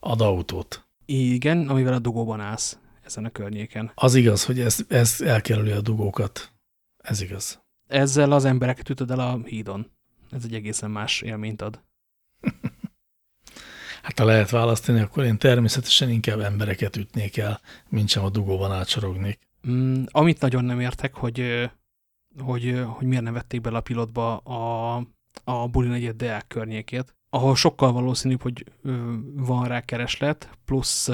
ad autót. Igen, amivel a dugóban állsz ezen a környéken. Az igaz, hogy ez, ez elkerüli a dugókat. Ez igaz. Ezzel az embereket ütöd el a hídon. Ez egy egészen más élményt ad. hát ha lehet választani, akkor én természetesen inkább embereket ütnék el, mint sem a dugóban átsorognék. Mm, amit nagyon nem értek, hogy, hogy, hogy miért nem vették bele a pilotba a, a Bulin egyet Deák környékét, ahol sokkal valószínűbb, hogy van rá kereslet, plusz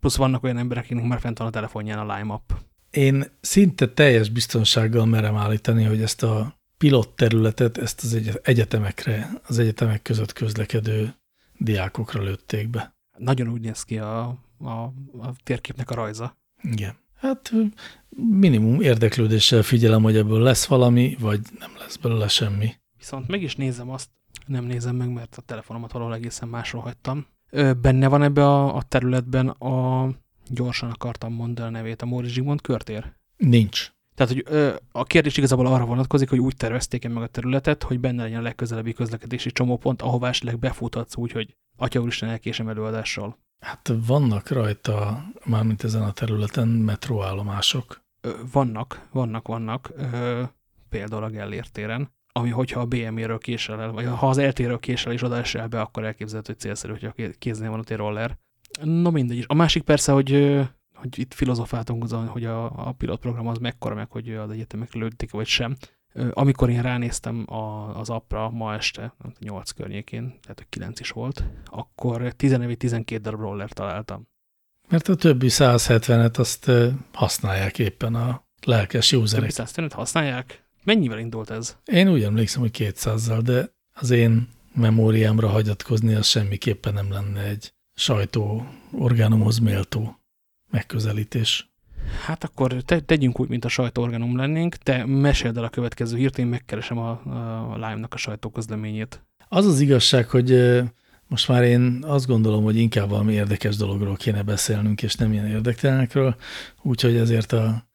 Plusz vannak olyan emberek, akiknek már fent van a telefonján a Lime App. Én szinte teljes biztonsággal merem állítani, hogy ezt a pilot területet, ezt az egyetemekre, az egyetemek között közlekedő diákokra lőtték be. Nagyon úgy néz ki a, a, a térképnek a rajza. Igen. Hát minimum érdeklődéssel figyelem, hogy ebből lesz valami, vagy nem lesz belőle semmi. Viszont meg is nézem azt, nem nézem meg, mert a telefonomat valahol egészen másról hagytam benne van ebbe a, a területben a, gyorsan akartam mondani a nevét, a Móri Zsigmond körtér? Nincs. Tehát, hogy ö, a kérdés igazából arra vonatkozik, hogy úgy tervezték -e meg a területet, hogy benne legyen a legközelebbi közlekedési csomópont, ahová esetleg befuthatsz úgy, hogy Atya Úristen elkésem előadással. Hát vannak rajta, mármint ezen a területen metróállomások. Ö, vannak, vannak, vannak. Ö, például a Gellért téren ami hogyha a BMW-ről késel el, vagy ha az LT-ről késel és oda esel be, akkor elképzelhető, hogy célszerű, hogyha kéznél van ott egy roller. No mindegy is. A másik persze, hogy, hogy itt filozofáltunk azon, hogy a, a pilotprogram az mekkora meg, hogy az egyetemek lőtték vagy sem. Amikor én ránéztem a, az appra ma este, 8 környékén, tehát hogy 9 is volt, akkor 11-12 darab roller találtam. Mert a többi 170-et azt használják éppen a lelkes userek. A többi 170-et használják? Mennyivel indult ez? Én úgy emlékszem, hogy 200-zal, de az én memóriámra hagyatkozni az semmiképpen nem lenne egy sajtó orgánumhoz méltó megközelítés. Hát akkor te, tegyünk úgy, mint a sajtóorganum lennénk, te meséld el a következő hírt, én megkeresem a, a Lime-nak a sajtóközleményét. Az az igazság, hogy most már én azt gondolom, hogy inkább valami érdekes dologról kéne beszélnünk, és nem ilyen érdektelenekről, úgyhogy ezért a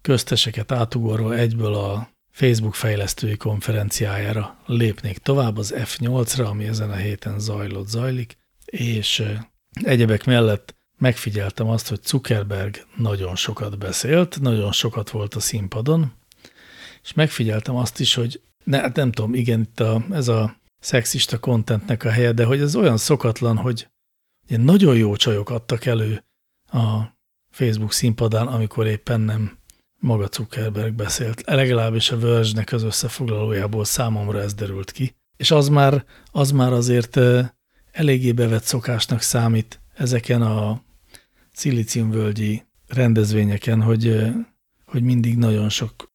közteseket átugorva egyből a Facebook fejlesztői konferenciájára lépnék tovább, az F8-ra, ami ezen a héten zajlott, zajlik, és egyebek mellett megfigyeltem azt, hogy Zuckerberg nagyon sokat beszélt, nagyon sokat volt a színpadon, és megfigyeltem azt is, hogy ne, hát nem tudom, igen, itt a, ez a szexista contentnek a helye, de hogy ez olyan szokatlan, hogy nagyon jó csajok adtak elő a Facebook színpadán, amikor éppen nem maga Zuckerberg beszélt. Legalábbis a Verge-nek az összefoglalójából számomra ez derült ki. És az már, az már azért eléggé bevett szokásnak számít ezeken a szilíciumvölgyi rendezvényeken, hogy, hogy mindig nagyon sok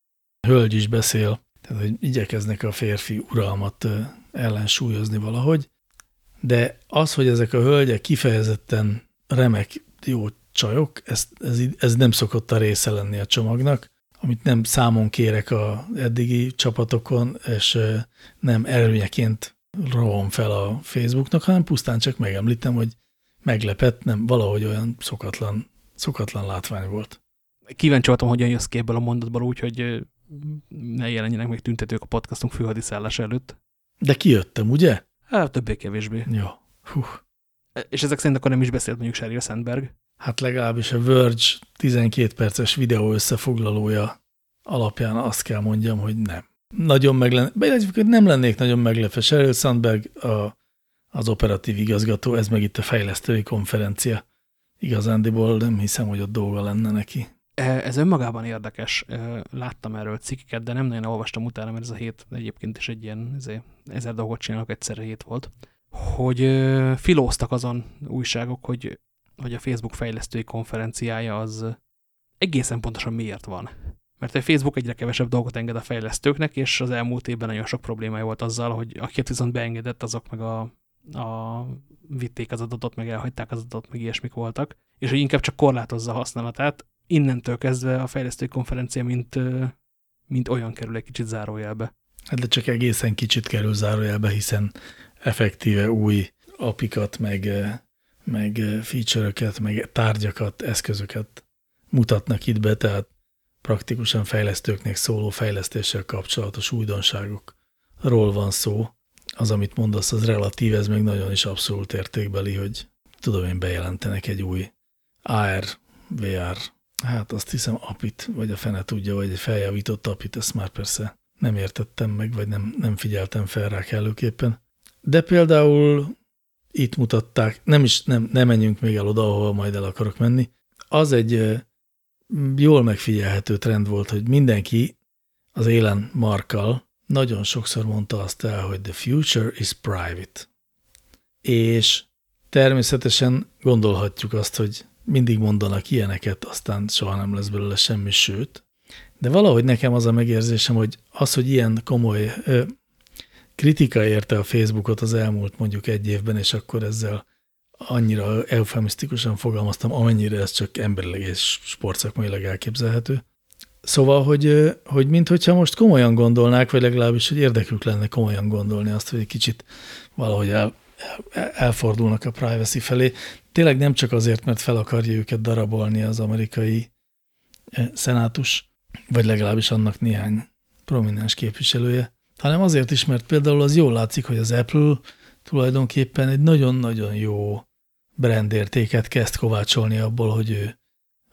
hölgy is beszél, tehát hogy igyekeznek a férfi uralmat ellensúlyozni valahogy, de az, hogy ezek a hölgyek kifejezetten remek, jó csajok, ez, ez, ez nem szokott a része lenni a csomagnak, amit nem számon kérek a eddigi csapatokon, és nem előnyeként rovom fel a Facebooknak, hanem pusztán csak megemlítem, hogy meglepett, nem valahogy olyan szokatlan, szokatlan látvány volt. Kíváncsi voltam, hogyan jössz ki ebből a mondatból úgy, hogy ne jelenjenek meg tüntetők a podcastunk főhadiszállás előtt. De kijöttem, ugye? Hát többé-kevésbé. Jó. Hú. És ezek szerint akkor nem is beszélt mondjuk Sheryl Sandberg? Hát legalábbis a Verge 12 perces videó összefoglalója alapján azt kell mondjam, hogy nem. Nagyon meglen... nem lennék nagyon meglepve. Sheryl Sandberg a, az operatív igazgató, ez meg itt a fejlesztői konferencia. Igazándiból nem hiszem, hogy ott dolga lenne neki. E, ez önmagában érdekes. E, láttam erről cikkeket, de nem nagyon olvastam utána, mert ez a hét egyébként is egy ilyen ezer dolgot csinálok, egyszerre hét volt. Hogy e, filóztak azon újságok, hogy, hogy a Facebook fejlesztői konferenciája az egészen pontosan miért van. Mert a Facebook egyre kevesebb dolgot enged a fejlesztőknek, és az elmúlt évben nagyon sok problémája volt azzal, hogy akiket viszont beengedett, azok meg a, a vitték az adatot, meg elhagyták az adatot, meg ilyesmik voltak, és hogy inkább csak korlátozza a használatát, innentől kezdve a fejlesztői konferencia mint, mint olyan kerül egy kicsit zárójelbe. Hát de csak egészen kicsit kerül zárójelbe, hiszen effektíve új apikat, meg, meg feature-öket, meg tárgyakat, eszközöket mutatnak itt be, tehát praktikusan fejlesztőknek szóló fejlesztéssel kapcsolatos újdonságokról van szó. Az, amit mondasz, az relatív, ez még nagyon is abszolút értékbeli, hogy tudom én bejelentenek egy új AR, VR Hát azt hiszem apit, vagy a fene tudja, vagy egy feljavított apit, ezt már persze nem értettem meg, vagy nem, nem figyeltem fel rá kellőképpen. De például itt mutatták, nem is, nem, nem menjünk még el oda, ahol majd el akarok menni. Az egy jól megfigyelhető trend volt, hogy mindenki az élen markal nagyon sokszor mondta azt el, hogy the future is private. És természetesen gondolhatjuk azt, hogy mindig mondanak ilyeneket, aztán soha nem lesz belőle semmi, sőt. De valahogy nekem az a megérzésem, hogy az, hogy ilyen komoly ö, kritika érte a Facebookot az elmúlt mondjuk egy évben, és akkor ezzel annyira eufemisztikusan fogalmaztam, amennyire ez csak emberileg és sportszakmailag elképzelhető. Szóval, hogy, hogy minthogyha most komolyan gondolnák, vagy legalábbis, hogy érdekük lenne komolyan gondolni azt, hogy egy kicsit valahogy el, elfordulnak a privacy felé. Tényleg nem csak azért, mert fel akarja őket darabolni az amerikai eh, szenátus, vagy legalábbis annak néhány prominens képviselője, hanem azért is, mert például az jól látszik, hogy az Apple tulajdonképpen egy nagyon-nagyon jó brandértéket kezd kovácsolni abból, hogy ő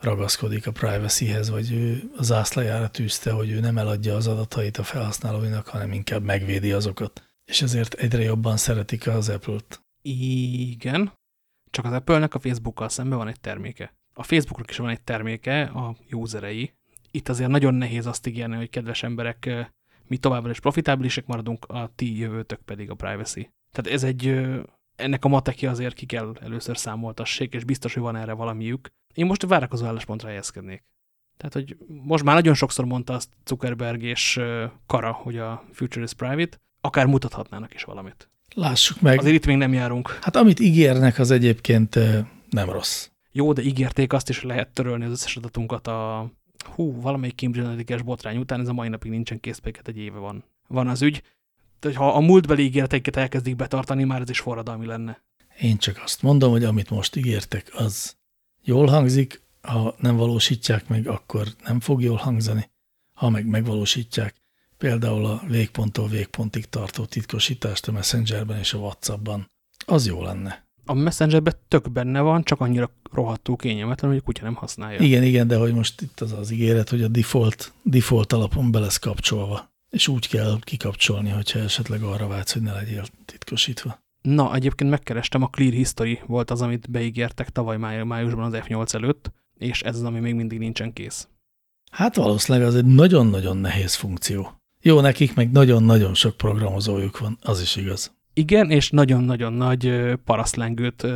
ragaszkodik a privacyhez, vagy ő az ászlajára tűzte, hogy ő nem eladja az adatait a felhasználóinak, hanem inkább megvédi azokat. És ezért egyre jobban szeretik az Apple-t. Igen, csak az Apple-nek a Facebook-kal szemben van egy terméke. A Facebooknak is van egy terméke, a userei. Itt azért nagyon nehéz azt ígérni, hogy kedves emberek, mi továbbra is profitábilisek maradunk, a ti jövőtök pedig a privacy. Tehát ez egy, ennek a mateki azért ki kell először számoltassék, és biztos, hogy van erre valamiük. Én most várakozó álláspontra helyezkednék. Tehát, hogy most már nagyon sokszor mondta azt Zuckerberg és Kara, hogy a Future is Private, akár mutathatnának is valamit. Lássuk meg. Azért itt még nem járunk. Hát amit ígérnek, az egyébként nem rossz. Jó, de ígérték azt is, hogy lehet törölni az összes adatunkat a hú, valamelyik Cambridge Analytica-s botrány után, ez a mai napig nincsen készpéket, egy éve van. Van az ügy. Tehát, ha a múltbeli ígéreteiket elkezdik betartani, már ez is forradalmi lenne. Én csak azt mondom, hogy amit most ígértek, az jól hangzik, ha nem valósítják meg, akkor nem fog jól hangzani. Ha meg megvalósítják, például a végponttól végpontig tartó titkosítást a Messengerben és a Whatsappban, az jó lenne. A Messengerben tök benne van, csak annyira rohadtul kényelmetlen, hogy a kutya nem használja. Igen, igen, de hogy most itt az az ígéret, hogy a default, default alapon be lesz kapcsolva, és úgy kell kikapcsolni, hogyha esetleg arra vágysz, hogy ne legyél titkosítva. Na, egyébként megkerestem, a Clear History volt az, amit beígértek tavaly máj májusban az F8 előtt, és ez az, ami még mindig nincsen kész. Hát valószínűleg az egy nagyon-nagyon nehéz funkció. Jó, nekik meg nagyon-nagyon sok programozójuk van, az is igaz. Igen, és nagyon-nagyon nagy parasztlengőt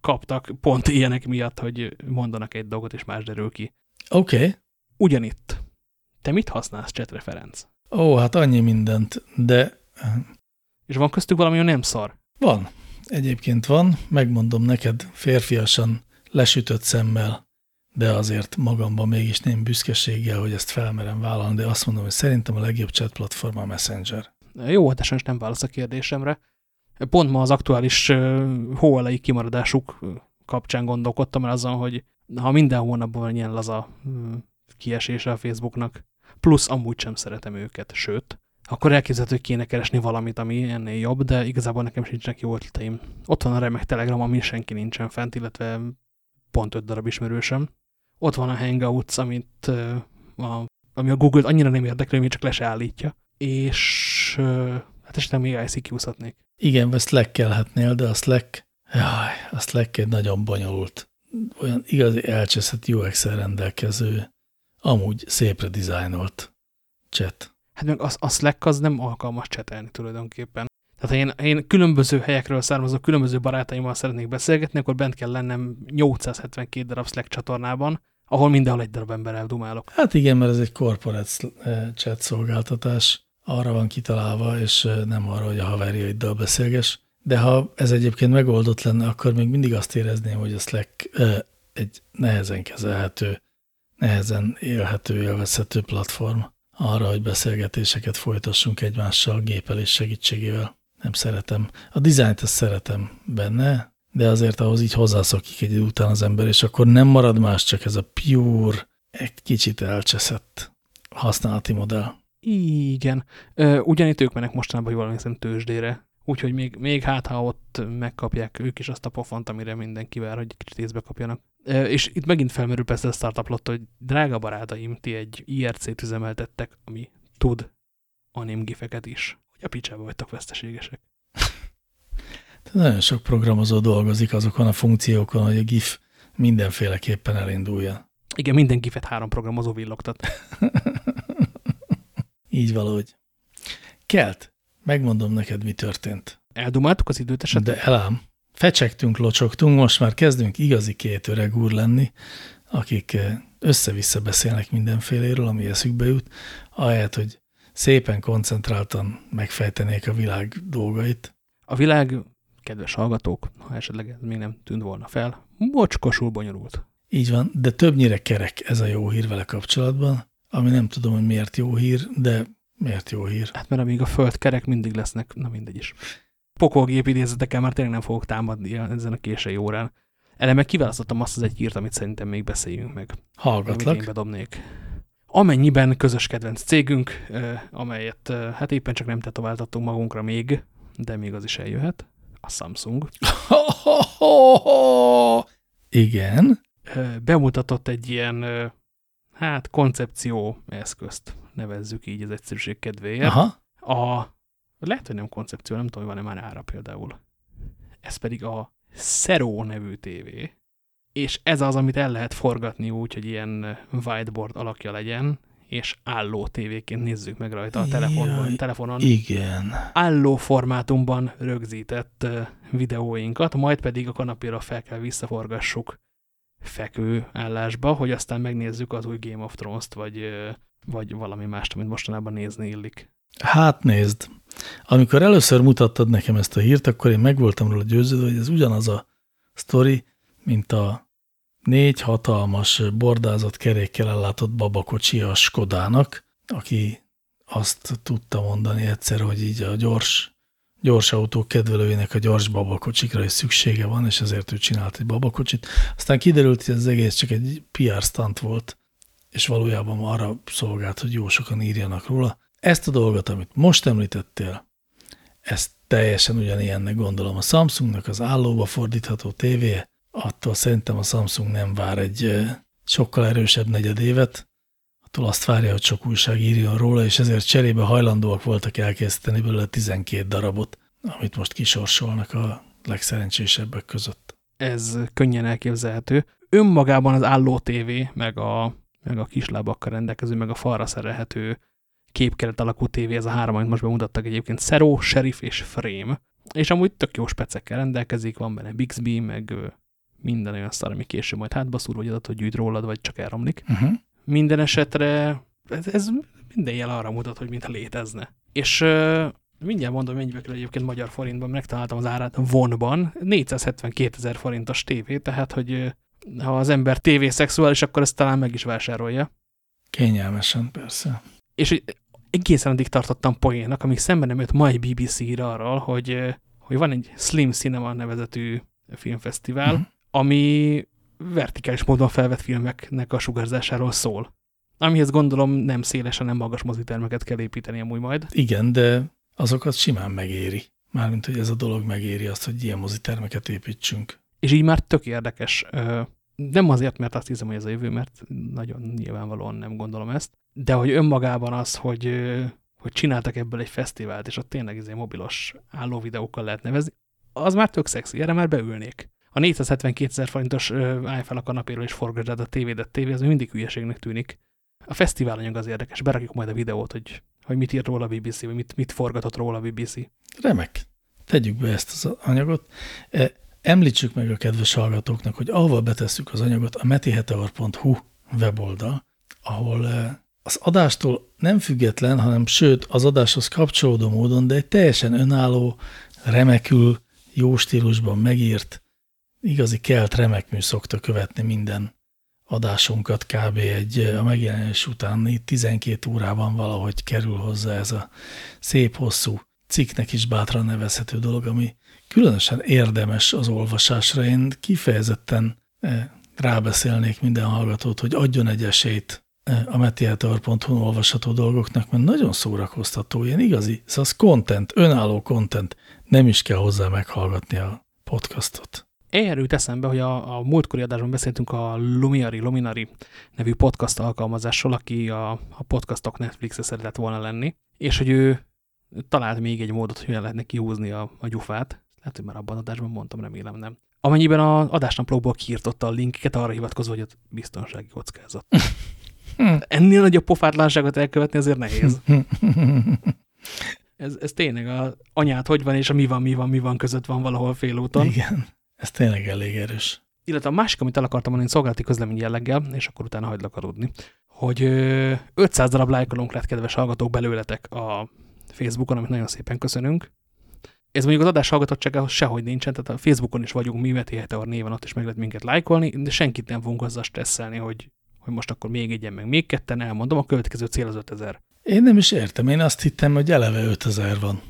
kaptak pont ilyenek miatt, hogy mondanak egy dolgot, és más derül ki. Oké. Okay. Ugyanitt. Te mit használsz chat referenc? Ó, hát annyi mindent, de... És van köztük valami, nem szar? Van. Egyébként van. Megmondom neked férfiasan, lesütött szemmel, de azért magamban mégis nem büszkeséggel, hogy ezt felmerem vállalni, de azt mondom, hogy szerintem a legjobb chat platform a Messenger. Jó, hát sajnos nem válasz a kérdésemre. Pont ma az aktuális hóelei kimaradásuk kapcsán gondolkodtam el azon, hogy ha minden hónapban van ilyen laza kiesése a Facebooknak, plusz amúgy sem szeretem őket, sőt, akkor elképzelhető, hogy kéne keresni valamit, ami ennél jobb, de igazából nekem sincsenek jó ötleteim. Ott van a remek Telegram, ami senki nincsen fent, illetve pont öt darab ismerősem. Ott van a Hangouts, amit, a, ami a Google-t annyira nem érdekli, hogy csak le állítja. És hát esetleg még ICQ-zhatnék. Igen, ezt lekkelhetnél, de a Slack, jaj, a Slack egy nagyon bonyolult, olyan igazi elcseszett UX-el rendelkező, amúgy szépre dizájnolt chat. Hát meg a, a Slack az nem alkalmas csetelni tulajdonképpen. Tehát ha én, én különböző helyekről származó, különböző barátaimmal szeretnék beszélgetni, akkor bent kell lennem 872 darab Slack csatornában, ahol mindenhol egy darab emberrel dumálok. Hát igen, mert ez egy corporate eh, chat szolgáltatás, arra van kitalálva, és nem arra, hogy a haverjaiddal beszélges. De ha ez egyébként megoldott lenne, akkor még mindig azt érezném, hogy a Slack egy nehezen kezelhető, nehezen élhető, élvezhető platform arra, hogy beszélgetéseket folytassunk egymással gépelés segítségével. Nem szeretem. A dizájnt ezt szeretem benne, de azért ahhoz így hozzászokik egy után az ember, és akkor nem marad más, csak ez a pure, egy kicsit elcseszett használati modell. Igen. Ugyanitt ők mennek mostanában jól emlékszem tőzsdére. Úgyhogy még, még hát, ha ott megkapják ők is azt a pofont, amire mindenki vár, hogy kicsit észbe kapjanak. És itt megint felmerül persze a startup lott, hogy drága barátaim, ti egy IRC-t üzemeltettek, ami tud animgifeket is. Hogy a picsába vagytok veszteségesek. De nagyon sok programozó dolgozik azokon a funkciókon, hogy a GIF mindenféleképpen elinduljon. Igen, minden gifet három programozó villogtat. Így valahogy. Kelt, megmondom neked, mi történt. Eldumáltuk az időt esetleg? De elám. Fecsegtünk, locsogtunk, most már kezdünk igazi két öreg úr lenni, akik eh, össze-vissza beszélnek mindenféléről, ami eszükbe jut, ahelyett, hogy szépen koncentráltan megfejtenék a világ dolgait. A világ, kedves hallgatók, ha esetleg ez még nem tűnt volna fel, mocskosul bonyolult. Így van, de többnyire kerek ez a jó hír vele kapcsolatban, ami nem tudom, hogy miért jó hír, de miért jó hír. Hát mert amíg a föld kerek, mindig lesznek, na mindegy is. Pokolgép idézetekkel már tényleg nem fogok támadni ezen a késői órán. Eleme kiválasztottam azt az egy hírt, amit szerintem még beszéljünk meg. Hallgatlak. Amit én bedobnék. Amennyiben közös kedvenc cégünk, amelyet hát éppen csak nem tetováltattunk magunkra még, de még az is eljöhet, a Samsung. Igen. Bemutatott egy ilyen hát koncepció eszközt nevezzük így az egyszerűség kedvéért. Aha. A, lehet, hogy nem koncepció, nem tudom, hogy van-e már ára például. Ez pedig a Zero nevű tévé, és ez az, amit el lehet forgatni úgy, hogy ilyen whiteboard alakja legyen, és álló tévéként nézzük meg rajta a telefonban, telefonon. Igen. Álló formátumban rögzített videóinkat, majd pedig a kanapéra fel kell visszaforgassuk fekvő állásba, hogy aztán megnézzük az új Game of Thrones-t, vagy, vagy valami mást, amit mostanában nézni illik. Hát nézd, amikor először mutattad nekem ezt a hírt, akkor én megvoltam róla győződve, hogy ez ugyanaz a sztori, mint a négy hatalmas bordázott kerékkel ellátott babakocsi a Skodának, aki azt tudta mondani egyszer, hogy így a gyors, gyors autók kedvelőjének a gyors babakocsikra is szüksége van, és ezért ő csinált egy babakocsit. Aztán kiderült, hogy ez egész csak egy PR stunt volt, és valójában arra szolgált, hogy jó sokan írjanak róla. Ezt a dolgot, amit most említettél, ezt teljesen ugyanilyennek gondolom. A Samsungnak az állóba fordítható tévéje, attól szerintem a Samsung nem vár egy sokkal erősebb negyedévet, attól azt várja, hogy sok újság írjon róla, és ezért cserébe hajlandóak voltak elkészíteni belőle 12 darabot, amit most kisorsolnak a legszerencsésebbek között. Ez könnyen elképzelhető. Önmagában az álló tévé, meg a, meg a kislábakkal rendelkező, meg a falra szerelhető képkeret alakú tévé, ez a három, amit most bemutattak egyébként, Zero, Sheriff és Frame. És amúgy tök jó specekkel rendelkezik, van benne Bixby, meg minden olyan szar, ami később majd hátba szúr, vagy adatot gyűjt rólad, vagy csak elromlik. Uh -huh. Minden esetre ez, ez minden jel arra mutat, hogy mintha létezne. És uh, mindjárt mondom, mennyibe kerül egyébként magyar forintban, megtaláltam az árát vonban, 472 ezer forintos tévé, tehát hogy ha az ember tévé szexuális, akkor ezt talán meg is vásárolja. Kényelmesen, persze. És egészen addig tartottam poénnak, amíg szemben nem jött ma egy BBC ír arról, hogy, hogy van egy Slim Cinema nevezetű filmfesztivál, mhm. -huh ami vertikális módon felvett filmeknek a sugárzásáról szól. Amihez gondolom nem szélesen, nem magas mozitermeket kell építeni amúgy majd. Igen, de azokat simán megéri. Mármint, hogy ez a dolog megéri azt, hogy ilyen mozitermeket építsünk. És így már tök érdekes. Nem azért, mert azt hiszem, hogy ez a jövő, mert nagyon nyilvánvalóan nem gondolom ezt, de hogy önmagában az, hogy, hogy csináltak ebből egy fesztivált, és ott tényleg izé mobilos álló videókkal lehet nevezni, az már tök szexi, erre már beülnék a 472 ezer forintos állj fel a kanapéről és forgasd a tévédet tévé, az mindig hülyeségnek tűnik. A fesztivál anyag az érdekes, berakjuk majd a videót, hogy, hogy mit írt róla a BBC, vagy mit, mit forgatott róla a BBC. Remek. Tegyük be ezt az anyagot. E, említsük meg a kedves hallgatóknak, hogy ahova betesszük az anyagot, a metiheteor.hu weboldal, ahol e, az adástól nem független, hanem sőt az adáshoz kapcsolódó módon, de egy teljesen önálló, remekül, jó stílusban megírt igazi kelt remekmű szokta követni minden adásunkat kb. egy a megjelenés után 12 órában valahogy kerül hozzá ez a szép hosszú cikknek is bátran nevezhető dolog, ami különösen érdemes az olvasásra. Én kifejezetten rábeszélnék minden hallgatót, hogy adjon egy esélyt a metiator.hu olvasható dolgoknak, mert nagyon szórakoztató, ilyen igazi, szóval az content, önálló content, nem is kell hozzá meghallgatni a podcastot. Erről eszembe, hogy a, a múltkori adásban beszéltünk a Lumiari, Luminari nevű podcast alkalmazásról, aki a, a podcastok Netflix-e szeretett volna lenni, és hogy ő talált még egy módot, hogy hogyan lehetne kihúzni a, a gyufát. Lehet, hogy már abban adásban mondtam, remélem nem. Amennyiben a adásnaplókból kiirtotta a linkeket arra hivatkozva, hogy a biztonsági kockázat. Ennél nagyobb pofátlanságot elkövetni azért nehéz. Ez, ez tényleg a anyát hogy van, és a mi van, mi van, mi van között van valahol félúton. Igen. Ez tényleg elég erős. Illetve a másik, amit el akartam mondani, szolgálati közlemény jelleggel, és akkor utána hagylak aludni, hogy 500 darab lájkolónk lett, kedves hallgatók, belőletek a Facebookon, amit nagyon szépen köszönünk. Ez mondjuk az adás hallgatottságához sehogy nincsen, tehát a Facebookon is vagyunk, mi Meti Heteor néven, ott is meg lehet minket lájkolni, de senkit nem fogunk azzal stresszelni, hogy, hogy most akkor még egyen, meg még ketten, elmondom, a következő cél az 5000. Én nem is értem, én azt hittem, hogy eleve 5000 van.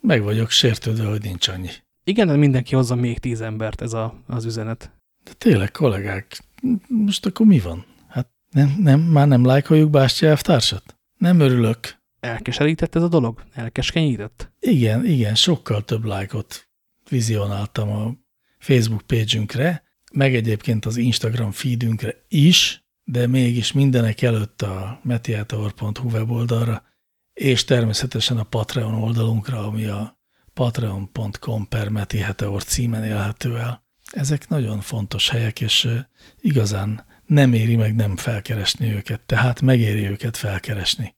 Meg vagyok sértődve, hogy nincs annyi. Igen, de mindenki hozza még tíz embert, ez a, az üzenet. De tényleg, kollégák, most akkor mi van? Hát nem, nem, már nem lájkoljuk Bástya elvtársat? Nem örülök. Elkeserített ez a dolog? Elkeskenyített? Igen, igen, sokkal több lájkot vizionáltam a Facebook page meg egyébként az Instagram feedünkre is, de mégis mindenek előtt a metiator.hu weboldalra, és természetesen a Patreon oldalunkra, ami a patreon.com per Meti címen élhető el. Ezek nagyon fontos helyek, és igazán nem éri meg nem felkeresni őket, tehát megéri őket felkeresni,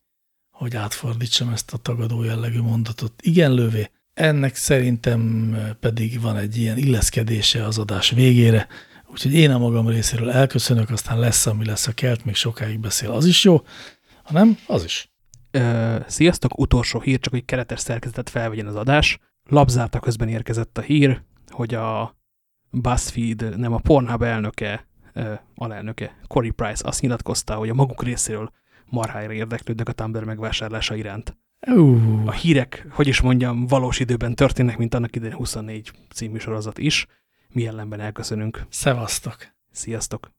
hogy átfordítsam ezt a tagadó jellegű mondatot. Igen, lővé, ennek szerintem pedig van egy ilyen illeszkedése az adás végére, Úgyhogy én a magam részéről elköszönök, aztán lesz, ami lesz a kelt, még sokáig beszél, az is jó, ha nem, az is. Ö, sziasztok, utolsó hír, csak hogy keretes szerkezetet felvegyen az adás. Labzárta közben érkezett a hír, hogy a BuzzFeed, nem a Pornhub elnöke, ö, alelnöke, Cory Price azt nyilatkozta, hogy a maguk részéről marhára érdeklődnek a Tumblr megvásárlása iránt. Uh. A hírek, hogy is mondjam, valós időben történnek, mint annak idején 24 című sorozat is. Mi ellenben elköszönünk. Szevasztok! Sziasztok!